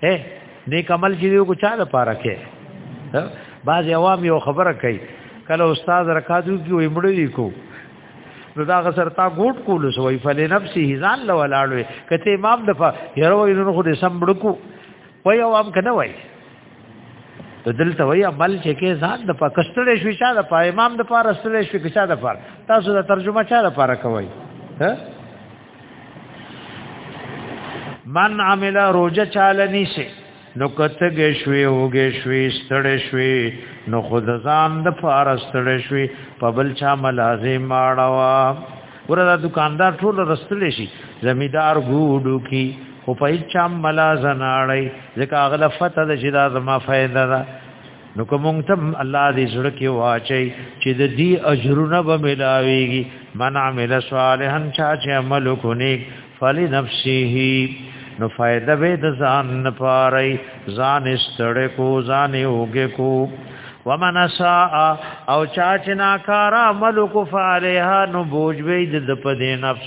اے نیک عمل چې یو کو چا د پاره کې بعض عوام یو خبره کوي کله استاد رکاتو کې وي مړی کو نو دا غسر تا ګوټ کول سو وی فل نفسه ځان له ولاړوي کته امام دفا یره وی نو خو دې سم بړکو وای عوام کنه وای ته دلته وای عمل چې کې ځان د پاکستان شوي چا د پا امام د پاره سره شوي چا د پاره تاسو د ترجمه چا د پاره کوي ها من عمل روزه چاله نیسه نو کتګې شوي اوګې شوي ستړې شوي نو خود ځان د پاره ستړې شوي په بل چا ملازم ماړوا وردا دکاندار ټول رستلې شي زمیدار ګوډو کی خو په چا ملازم اړای ځکه اغلفت د شدا زما فائدہ ده نو کوم ته الله دې زړه کې واچي چې د دې اجرونه به ملاويږي من عمل صالحا چا چې عمل وکړي فلنفسه نو فائدہ به د ځان نه پاره ځان استړې کو ځان اوګه کو ومن ساء او چا چې ناکار عمل کو فعلها نو بوج به د په دې نفس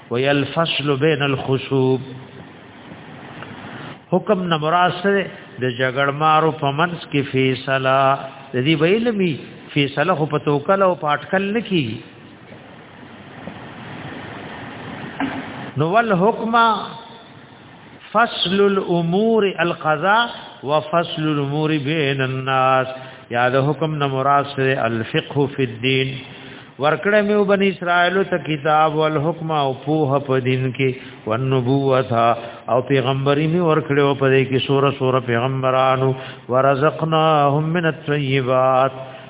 وی الفصل بین الخصوب حکم نه مراد سره د جګړمارو په منځ کې فیصله د دې ویلمی فیصله خو په توکل او پاټکل نه کی نو ول حکما فصل الامور القضاء وفصل الامور بين الناس یا د حکم نه مراد سره الفقه فی الدین ورکړه مې وبن اسرائیل ته کتاب او حکم او پوه په دین کې ونبوت او پیغمبري مې ورکړو په دې کې سوره سوره پیغمبرانو ورزقناهم من الطیبات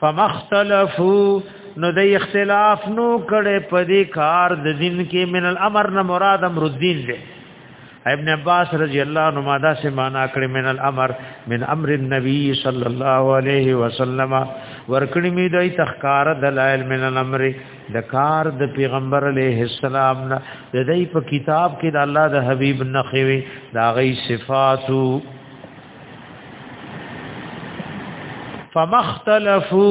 فمختلفو نو د اختلاف نو کړي په دې کار د دین کې من الامر نه مراد امر الدین دی ابن عباس رضی الله عنه ما دا سه معنا کړی من الامر من امر النبی صلی الله علیه وسلم ورکړی می دوی تخکار دلائل من الامر د کار د پیغمبر علیه السلام نه د دې په کتاب کې د الله د حبیب نه خوي دا غي صفاتو فمختلفو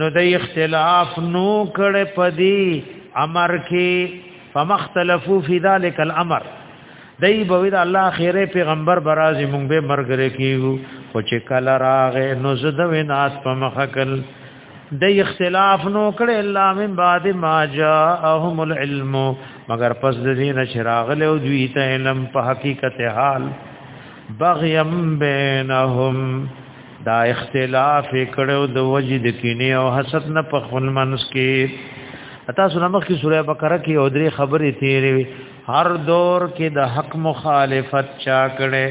نو د اختلاف نو کړه پدی امر کې فمختلفو فی ذلک الامر دای بوید الله خیره پیغمبر برازي مونږ به مرګره کیو خو چې کله راغې نو زد وینات په مخکل د اختلاف نو کړه الا من بعد ما جاءهم العلم مگر پس د دین شراغله او دوی ته علم په حقیقت حال بغیم بینهم دا اختلاف کړو د وجد کینه او حسد نه په خپل منس کې اتا سره مخ کی سوره بقره کې او درې خبرې تیرې وي هر دور کې د حق مخالفت چا کړي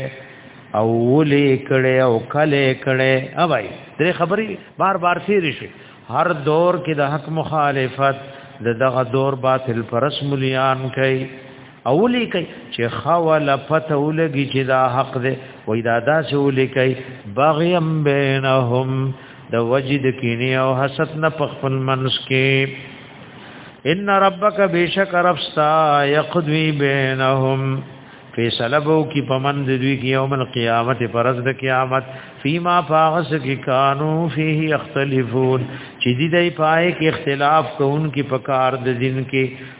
او ولې کړي او کله کړي اوای درې خبرې بار بار تیرې شي هر دور کې د حق مخالفت د دغه دور باطل پرس مليان کوي اولی کوي چې خواله پته ولګي چې دا حق دی وای دا داسې ولیکي بغیم بینهم د وجد کینی او حسد نه په خپل منس کې ان ربک بیشک رفستا یقضی بینهم فیصله بو کی پمن د دوی کی یوم القیامت پرز د قیامت فیما فاغس کی کانو فیه یختلفون چې دې دای پای کې اختلاف کوون کی پکار د دین کې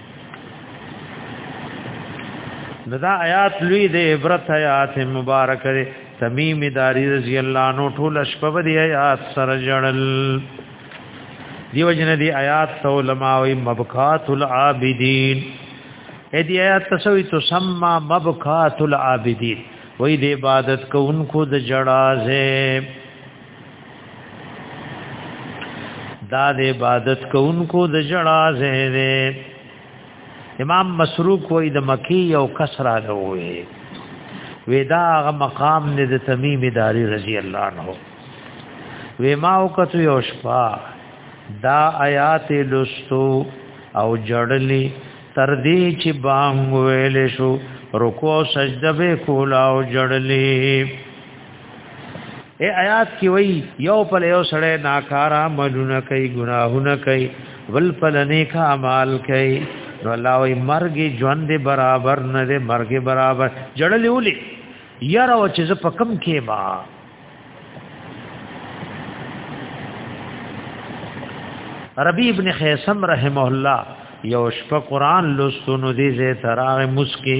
دا آیات لوی د عبرت آیات مبارک دی تمیم داری رضی الله عنه ټول شپه دی آیات سره جړل دیو جن دی آیات تو علماء و مبکات العابدین اې دی آیات تسوی تو سما مبکات العابدین وې د عبادت کوونکو د جړازه دا د عبادت کوونکو د جړا ځای دی امام مسروق وای د مکی یو کسرا له وې ودا غ مقام نه د تمیم داری رضی الله عنه و ما وکتو یو شپه دا آیات لستو او جړلی تر دې چې بام ویل شو رکوع سجده به کولا او جړلی اے آیات کې وای یو په یو سره ناکارا ملونه کوي ګناهونه کوي ول په نیکه اعمال کوي نو الله وای مرګ ژوند برابر نه دی مرګ برابر جړلې ولي یاره او چې په کم کې ما ربی ابن خیسم رحمه الله یو شپه قران لوستونو دي زه تراغ مسکی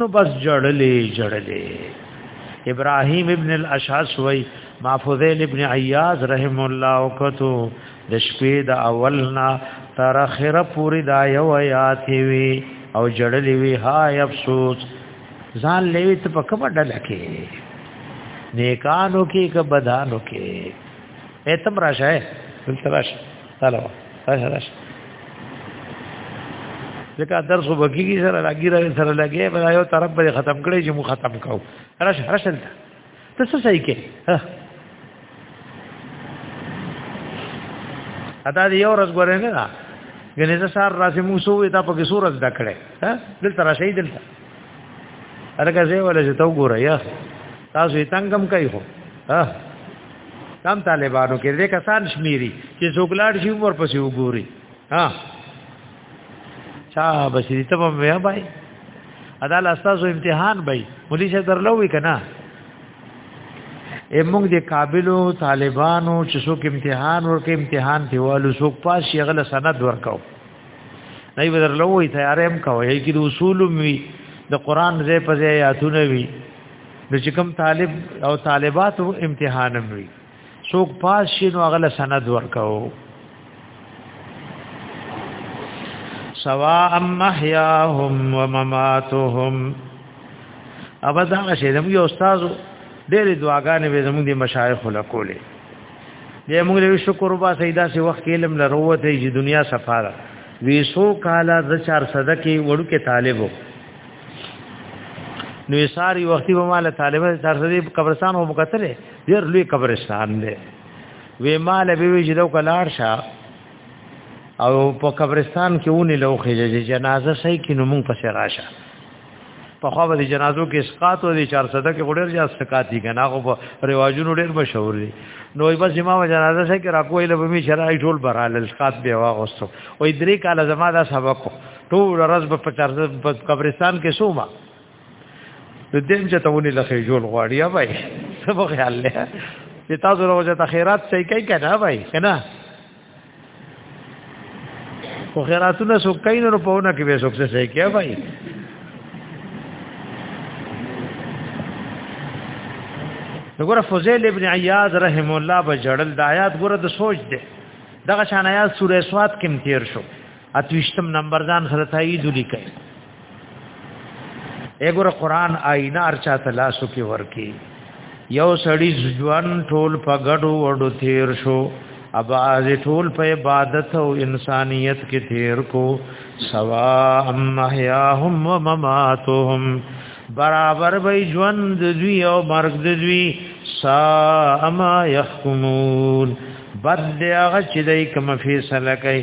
نو بس جړلې جړلې ابراهيم ابن الاشعث وای ما فضيل ابن عياض رحم الله وکتو د شپې د اولنا تر اخره پوری دا یو آیات وی او جړلې وی هاي افسوس ځان لوي ته په کومه ډله کې نیکانو کې که بدانو کې اتم راشه دلته راشه سلام راشه راشه ځکه درس وبکیږي سره راګیره سره لګي بل یو طرف به ختم کړي چې مو ختم کاو راشه راشه ته څه صحیح کې ادا دی یو ورځ غره نه دا غنې زه سار راځم مو سو دا په کې سورز دکړې ها دلته راشه دلته ارګه زه ولا چې تو ګوره یا تاسو یې تنگم کوي هو ها کم طالبانو کې دې کسان شمیري چې څوګلاړ شي عمر پسې وګوري ها چا بشری ته مې یا بای ادا لاستاسو امتحان بای مولي شه درلوي کنه امونږ د قابلو طالبانو چې څوک امتحان ورکې امتحان دیوالو څوک پاس یې غل سند ورکاو نه یې بدرلوې تیارې هم کوي کې د اصول وی د قران زې په زې آیاتونه وی نو چې کوم طالب او طالبات امتحان وي څوک پاس شي نو هغه سند ورکاو سواء محیاهم ومماتهم ابا دا شی زموږ یو استاد ډېر دعاګانې به زموږ د مشایخ له کولې دې موږ له شکر وبا سیدا سي وخت علم لروته چې دنیا سفاره ویسو کالا د 400 کې وړو کې طالبو نو ساری وختي به مال طالبان تر دې قبرستان او مکتره ډیر لوی قبرستان دی وې مال به وی جدو کلار شه او په قبرستان کې ونی لوخې چې جنازه سي کې نو مونږ پسې راشه په خو به جنازو کې اسقات او دي 400 کې ګډر جا اسقات دي کنه خو رواجونو ډېر مشهور دي نو بس زما جنازه سره کې راکوې لبه می شرای ټول برال اسقات به واغستو وې درې کاله زما دا سبق ټول ورځ په چرز په قبرستان کې سوما د دین چې تاونی لخې جوړ غواړي یا بھائی سب خیال لې چې تاسو روزه ته خیرات صحیح کوي کنه بھائی کنه خو خیراتونه سو کوي نو په ونه کې به سو څه صحیح کوي بھائی وګوره فضیل ابن عیاض رحم الله بجړل د آیات ګوره د سوچ دی دغه شان آیات سورې سواد کې تیر شو اتوشتم نمبر ځان سره تایید لیکي اګور قران آئینه ارچا تلاسو کې ورکی یو سړی ځوان ټول په غړو وړو تیر شو اباز ټول په عبادت او انسانیت کې تیر کو سوا امحیاهم و مماتهم برابر وی ژوند دوی او مرګ دوی سا اما يحكمون بد هغه چې دای کوم فیصله کوي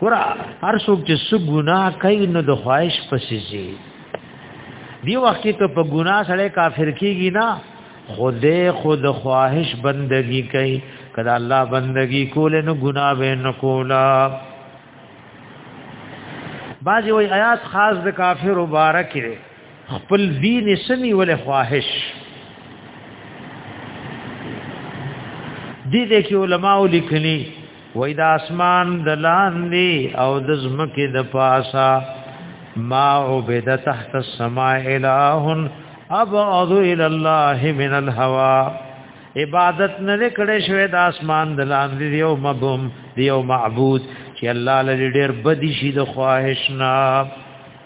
ګور هر څوک چې څو ګناه کوي نو د خواهش پسې شي دی وخت کې په ګناه سره کافر کیږي نه خدای خود خواهش بندگی کوي کله الله بندگی کول نو ګناه به نه کولا بعضی وی آیات خاص د کافر مبارک لري خپل دین سنی ول خواهش دې دې کې علما لیکلي وای د اسمان د لاندې او د زمکه د پاسا ما عبد تحت السماء اله ابعد الى الله من الهوى عبادت نه کړې شوې د اسمان د لاندې یو مبم یو معبود چې الله لري ډېر بدی شي د خواهش نه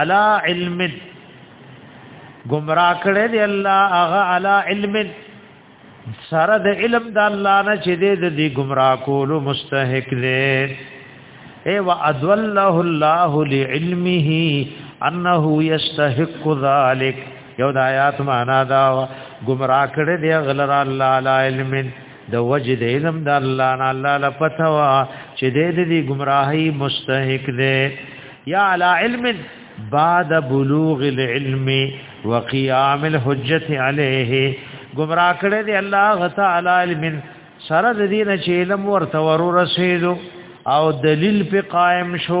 علا علم گمراه کړی دی الله هغه علا علم سره د علم د الله نه چې دې د دې گمراه کولو مستحق دی اے وا ادله الله لعلمه انه یستحق ذلک یو د آیات معنا دا گمراه کړی دی غلر الله علی علم د وجه د علم د الله نه الله لا پته وا چې دې دې گمراهي مستحق دې یا علی علم بعد بلوغ العلم وقيام الحجت عليه گمراه کړې دې الله تعالی علم سره د دین چې علم ورته ورو رسیدو او دلیل په قائم شو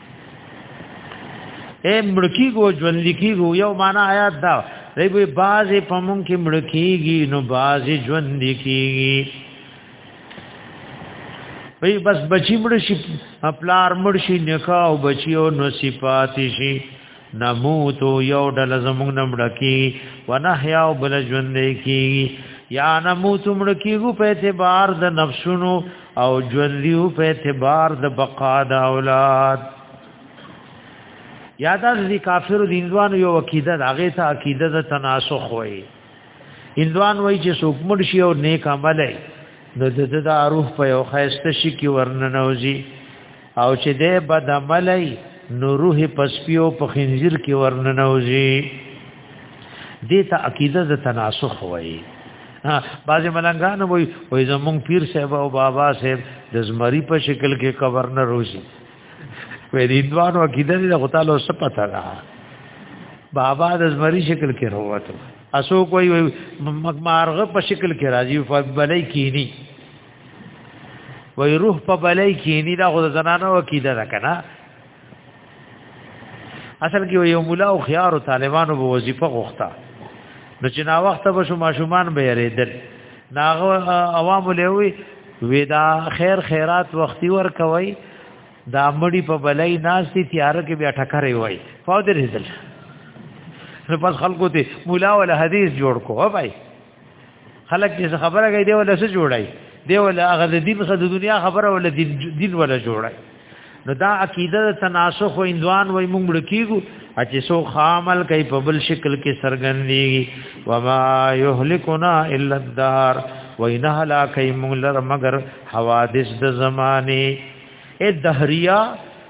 اے مړکی گو ژوند لکی گو یو معنا آیات دا دی به باز په مونږ کې مړکیږي نو باز ژوند لکیږي وی بس بچی مړ شي خپلار مړ شي نکاح او بچیو نو صفات شي نموت یو ډل زمونږ نمړکی ونحیا او بل ژوند کی یا نموت مړکی غو په اعتبار د نفسونو او ژوند دیو په اعتبار د بقا د اولاد یا د ذی کافر دیندوان یو عقیده هغه ته عقیده د تناسخ وای هندوان وای چې څوک مړ شي او نیک عمل نو د د روح په یو خیسته شي کې ورننوځي او چې دې بد عملای نو روح پسپیو په خنزیر کې ورننوځي دې ته عقیده د تناسخ وایي بعض ملنګان وای وای زمونږ پیر صاحب او بابا صاحب د زمری په شکل کې قبر نه روزي وې دې دوانو عقیده دې غتاله څه پته را بابا د زمری شکل کې وروته اسو کوئی مارغه په شکل کې راځي فبلای کینی وای روح په بلای کینی دا خو زنانه وکیده ده کنه اصل کې یو مولا او خيار او طالبانو به وظیفه غوښته نو چې نا وخت به شو ماشومان به یریدل ناغه عوام له وی ودا خیر خیرات وختي ور کوي دا مړی په بلای ناس دي تیار کې بیا ټکرې وای فاضل هزل نو پس خلکو ته مولا ول حدیث جوړ کو وای خلک چې خبره کوي دی ولا څه جوړای دی ولا هغه د دین څخه د دنیا خبره ولا دین ولا جوړای نو دا عقیده د تناسخ او اندوان وای مونږ لکیګو چې سو خامل کوي په بل شکل کې سرګندېږي وما يهلكنا الا الدار وینه هلاکې مونږ لر مگر حوادث د زمانه اے دهریا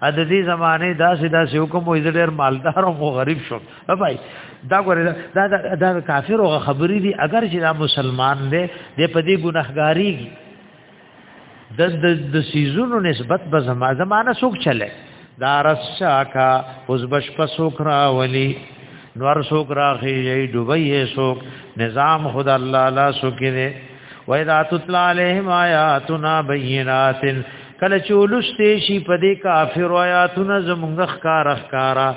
ا د دې زمانه داسې داسې حکم وې ډېر مالدار او غریب شو بای دا ګوره دا دا, دا کافر او خبرې دي اگر چې دا مسلمان دی د پدې ګناهګاری د د د سيزونو نسبت به زما زمانہ سوک چلے دا رسا کا اوس بش پسوک را ولی نور سوک را خي دوبي سوک نظام خدا الله لا سوکې وَإِذَا تُتْلَى عَلَيْهِمْ آيَاتُنَا بَيِّنَاتٍ کله چې ولسته شي په دې کافر آیاتونه زمونږ ښکار ښکارا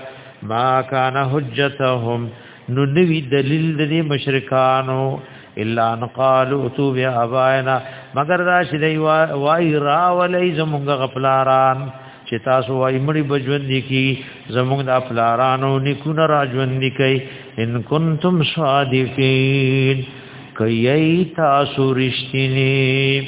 ما کان حجتهم نو نوی دلیل د دې مشرکانو الا ان قالوا تو بیا اباینا مگر دا چې دی وای را ولې زمونږ غفلاران چې تاسو وای مړي بجوند کی زمونږ د افلارانو نکونه را ژوند کی ان کنتم صادقین کای تاسو رښتینی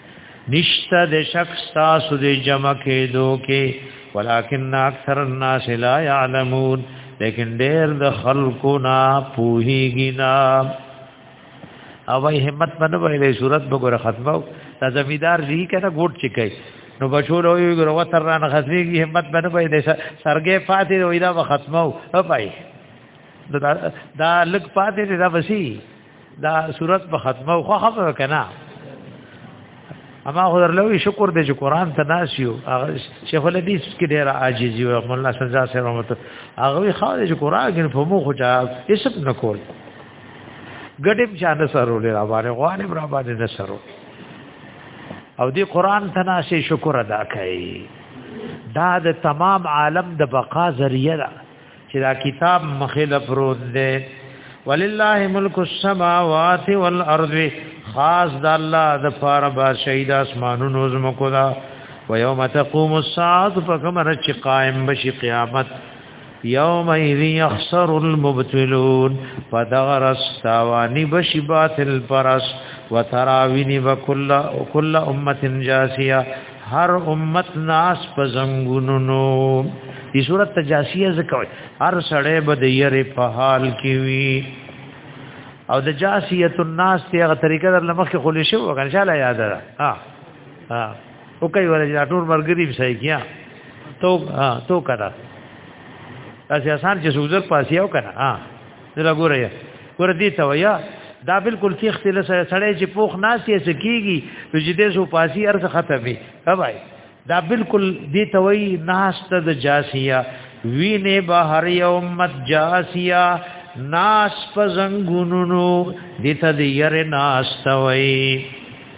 نشته د شخص تاسو د جمع کېدو کې ولکن اکثر الناس لا يعلمون لیکن ډېر د خلکو نه پوهیږي نه او وای همت باندې ویلې صورت وګوره ختمه دا زمیدار دی کنه ګوټ چکای نو بشول وی وګوره وتر رانه خسرېږي همت باندې ویلې سرګې فاتې وې دا ختمه او پای دا دا لګ فاتې دا وسی دا صورت په ختمه خو خبره کنا اما خو درلوي شکر دې چې قران ته ناسیو شیخ الحدیث کې ډېر عاجزي او مولا سزا سره رحمت هغه خاله چې قران کې په مو خو چا اسب نکول ګډم چا نه سره ولې را باندې غوانم را باندې نه سره او دې قران ته ناسې شکر ادا کړئ دا د تمام عالم د بقا ذریعہ ده چې دا کتاب مخې له پروت دی ولله ملک السماوات والارض خاص د الله د فار با شهید اسمانونو زمکو دا و یوم تقوم الساعه فکمر چې قائم بشي قیامت یوم اذ یخسر المبتلون فدغرس تاوانی بشي باطل پرس وتراوینی وکل کل امه جاسیه هر امت ناس په زنګونونو دې صورت تجاسیه زکوي هر سړی به د یری په حال کې وي او د جاسیه الناس ته هغه طریقه در لمخ کې خولې شو وګن شاله یاد را ها ها او کوي ورته ټول مرګري به صحیح کیا تو ها تو کړه تاسو آسان چې سوزر پاسیاو کړه ها دا ګوره ګوره دې ته ویا دا بالکل کې اختلاف سره سړی چې پوخ ناسي اس کیږي نو چې دې سو پاسي ارز ختمي هاي دا بالکل دې ته وای ناس ته د جاسیا وینه بهر یومت جاسیا ناس په زنګونونو دې ته دې ير ناس ته وای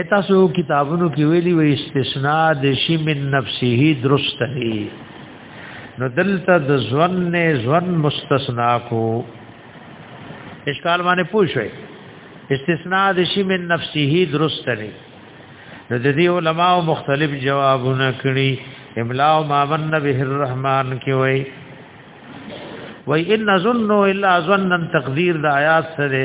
اتاسو کتابونو کې ویلي وي استثناء د شی من نفسه درست دی نو دلته د ځوان نه ځوان مستثنا کو اشکال باندې پوښوي استثناء د شی من نفسه درست دی نو د دې علماو مختلف جوابونه کړي املا او مامن به الرحمن کې وای وای ان ظن الا ظن تقدیر د آیات سره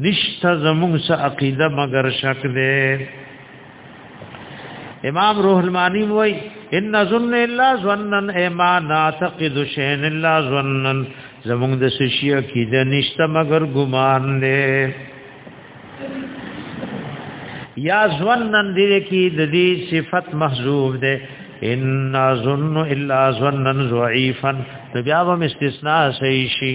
نشته زموږ سه عقیده مگر شک دی امام روح المانی وای ان ظن الا ظننا اما نعتقد شین الا ظننا زموږ د سشی عقیده نشته مگر ګمان دی یا ظننا دې کې د دې صفت محذوب ده ان ظن الا ظننا ضعيفا بیا هم استثناء صحیح شي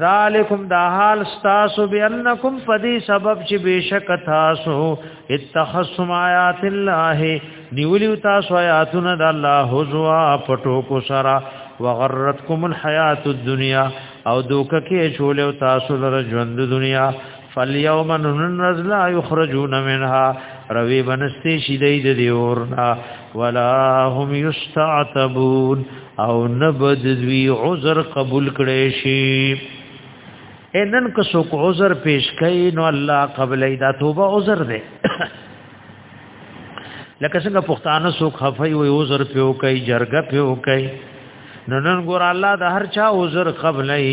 ذالکم دا حال ستاسو بانکم فدی سبب چې بشک تاسو اتخصم آیات الله نیولی تاسو آیاتونه د الله حضوا پټو کو سرا وغرتکم الحیات الدنیا او دوکه کې چولیو تاسو لره ژوند دنیا فاليوم ننرز لا يخرجون منها روي بنستي شي دي د ديورنا ولا هم يستعتبون او نبد ذوي عذر قبول کړي شي انن که څوک عذر پیش کوي نو الله قبل ایدا توبه عذر ده لکه څنګه پښتانه څوک خفای وي عذر پیو کوي جرګه پیو کوي نن ګور الله د هر چا عذر قبل ای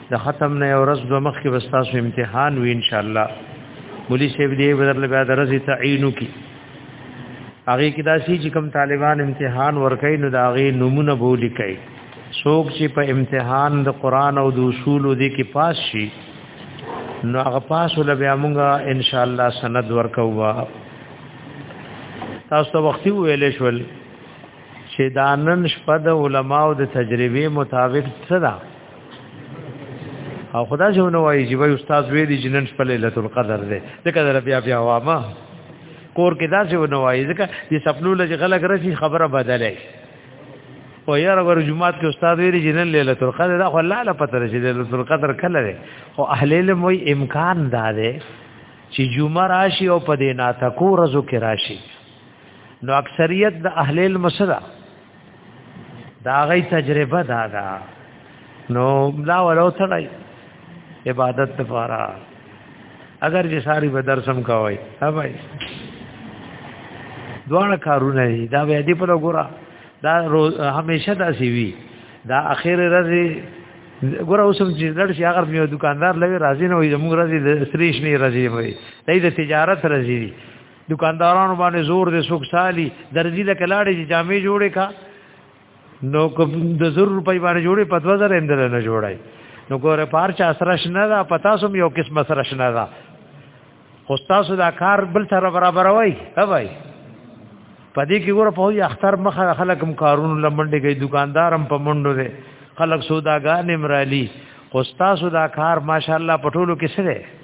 د ختم نه ورځ د مخ کې وستاسو امتحان وي ان شاء الله مولي صاحب دې بدل بیا درځي تعینو کی هغه کې داسي چې کوم طالبان امتحان ورکړي نو دا غي نمونه بولی کوي څوک چې په امتحان د قران او د اصول دې کې پاس شي نو هغه پاس ول بیا مونږه ان شاء الله سند ورکوا تاسو ته وختي ویلې شول چې دانن شپه د علماو د تجربه مطابق څه ده او خدا جو نو وایي چې وای استاد وې دي جنن په ليله القدر ده ځکه در بیا بیا وامه کور کې دا چې نو وایي ځکه دې سپلو لږ غلګ راشي خبره بدلې او یار ور جمعات کې استاد وې دي جنن ليله القدر دا خو الله لا پته راشي ليله القدر کله ده او اهل علم وایي امکان دا ده چې جمعه راشي او په دې ناته کو رزو کې راشي نو اکثریت د اهل المسره دا غي تجربه دا دا نو دا ولو تړای عبادت لپاره اگر چې ساری به درسم کوي ها بھائی دواړه کارونه دي دا به دې په لګورا دا همیشه دا سی وی دا اخر رضی ګوره اوسم چې لړ شي هغه یو دکاندار لوي راځي نه وي زموږ راځي د سریش نه راځي وي دای د تجارت راځي دکاندارانو باندې زور دې سوک سالي درځي د کلاړې چې جامې جوړې کا نو کوم د زر روپۍ باندې جوړې په 2000 اندر نه جوړای نو ګوره پار چا سره شنه دا پتا سم یو قسم سره شنه دا خو تاسو دا کار بل سره برابر وای ها وای پدې کې ګوره په یو اختر مخه خلک هم کارونو لمنډې کوي دکاندارم په منډو دي خلک سوداګان امرالي خو تاسو دا کار ماشاءالله پټولو کې سره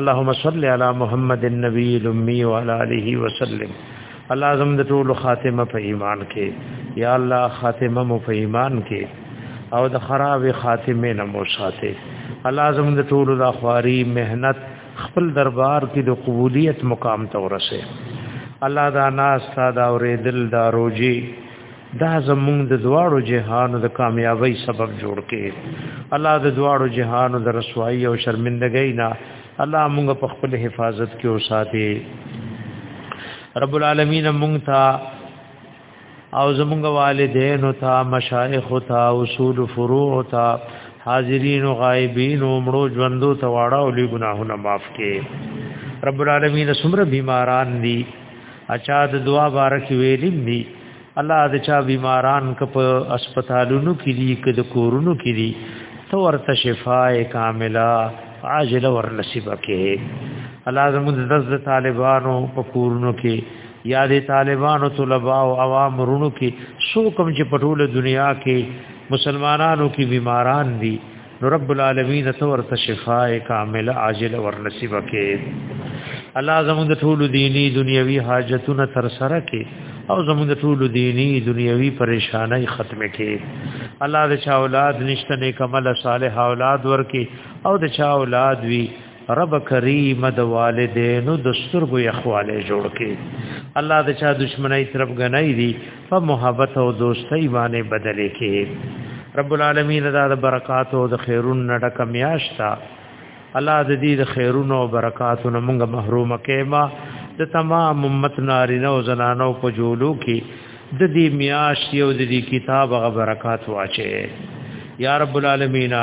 اللهم صل علی محمد النبی الامی وعلى اله وسلم الله زم د ټول خاتمه په ایمان کې یا الله خاتمه مو په ایمان کې او د خراب خاتمه نه مو ساته الله زم د ټول د خواري مهنت خپل دربار کې د قبولیت مقام ته ورسه الله دا ناس تا دا اورې دل دا روجي دا زمونږ د دواړو جهانو د کامیابی سبب جوړ کړي الله د دواړو جهانو د رسوایی او شرمندګۍ نه الله مونږ په خپل حفاظت کې وساتي رب العالمین مونږ ته او زمونږ والدین او ته مشایخ او ته اصول فروع او ته حاضرین او غایبین او مړو ژوندو ته واړه او لوی ګناهونه معاف کړي رب العالمین سمره بیماران دي اچا د دعا بارک ویلیم دی الله د چا بیماران ک په هسپتالونو کې دي ک د کورونو کې دي تو ورته شفای کامله عاجل ور نصیب کې الله زموږ د طالبانو په کورونو کې یا د طالبانو طلباء او عوام رونو کې شو کوم چې په ټوله دنیا کې مسلمانانو کې بیماران دي نو رب العالمین ته ورته شفاء کامله عاجل ور نصیب کړي الله زموږ ټول دینی دنیوي حاجتونه تر سره کړي او زموږ ټول دینی دنیوي پریشانای ختم کړي الله د چا اولاد نشته نیک عمل صالح اولاد ورکي او د چا اولاد وی رب کریم د والدینو د سترګو یخواله جوړ کړي الله د چا دشمنی طرف غنای دي په محبت او دوستۍ باندې بدلې کړي رب العالمین دا د برکات او د خیرون نډک میاشتا الله د دې د خیرونو او برکاتو نه موږ محروم کېما د تمام امت نارینه او زنانو په جوړو کې د دې میاش یو د دې کتاب غ برکات واچي یا رب العالمین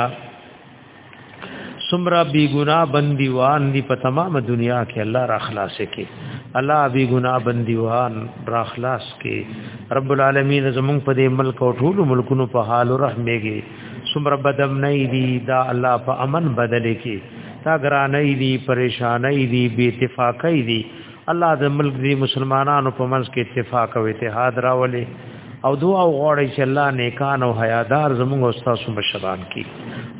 سمرا بی گناہ بندیوان دی په تمام دنیا کې الله را خلاص کې الله بی گناہ بندیوان را خلاص کې رب العالمین زمون په دې ملک او ټول ملکونو په حال رحمېږي سمرا بدم نه دی دا الله په امن بدلې کې تا ګرانې دی پریشانې دی بے اتفاقې دی الله د ملک دی مسلمانانو په منځ کې اتفاق او اتحاد راولي او دعا غواړي چې الله نیکان او حیادار زموږ او تاسو مشران کی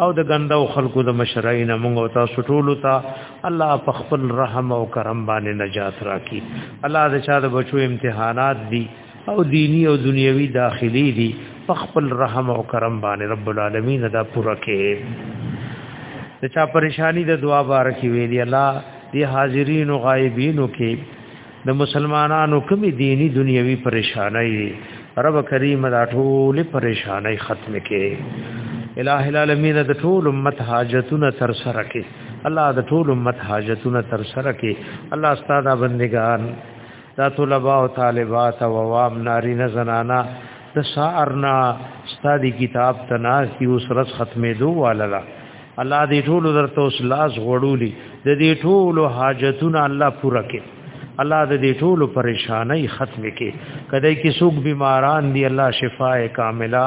او د ګندو خلکو د مشرین موږ او تاسو ټول ته الله په خپل رحم او کرم باندې نجات راکړي الله د چا د بچو امتحانات دي او دینی او دنیوي داخلي دي په خپل رحم او کرم باندې رب العالمین دا پوره کې د چا پریشانی د دعا بارکی ویلی الله دی حاضرین او غایبینو کې د مسلمانانو کوم دینی دنیوي پریشانای رب کریم دا ټول پریشانای ختم کې الہ العالمین د ټول امت حاجتونه تر سره کې الله د ټول امت حاجتونه تر سره کې الله ستاسو بندگان دا طلباء او طالبات او عوام ناری نه زنانا د سارنا ستادي کتاب تناس دی اوس رس ختمې دو والا الله دې ټول درته اوس لاس غړولي د دې ټول حاجتونه الله پوره کړي الله د دې ټول پریشانای ختم کړي کله کې څوک بیماران دي الله شفاء کامله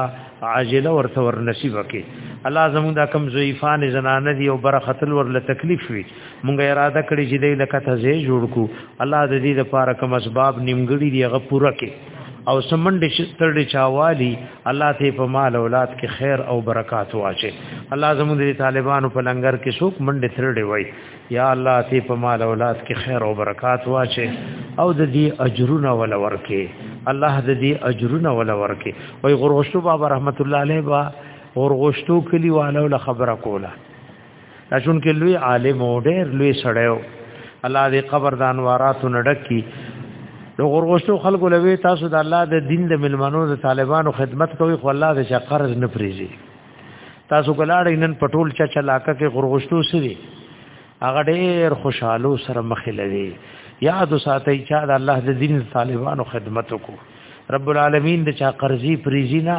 عاجله ورته ور نصیب کړي الله زموږ د کم ضعیفان زنانه دي او برختل ورله تکلیف وي مونږه اراده کړې چې دې لکه ته زه جوړ کو الله د دې لپاره کوم اسباب نیمګړي دی هغه پوره کې او سمند شتر دې چاوالي الله ته په مال اولاد کې خیر او برکات واچي الله زموږ دې طالبانو په لنګر کې څوک منډه تر دې وای یا الله ته په مال اولاد کې خیر او برکات واچي او د دې اجرونه ول ورکه الله د دې اجرونه ول ورکه وای غرغشتو بابا رحمت الله علیه با غرغشتو کلی والو خبره کوله دا چون کې لوی عالم او ډېر لوی سړیو الله دې قبر د انواراتو نډک کی د غورغشتو خلکو لوي تاسو د الله د دین د ملمنو د طالبانو خدمت کوي خو الله د شقر نه پریزي تاسو ګلاړ نن پټول چا چلاکه کې غورغشتو سری هغه ډېر خوشاله سره مخې لوي یاد ساتي چې د الله د دین طالبانو خدمت وکړو رب العالمین د چا قرضی پریزی نه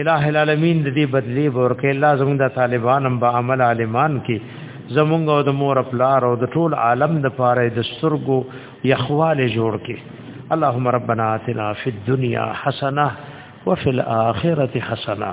الہ العالمین د دې بدلی ورکه الله زموږ د طالبان هم به عمل عالمان کې زموږ او د مور خپلار او د ټول عالم د پاره د سترګو یخواله جوړ کې اللهم ربنا آتنا فی الدنیا حسنه وفي الاخره حسنه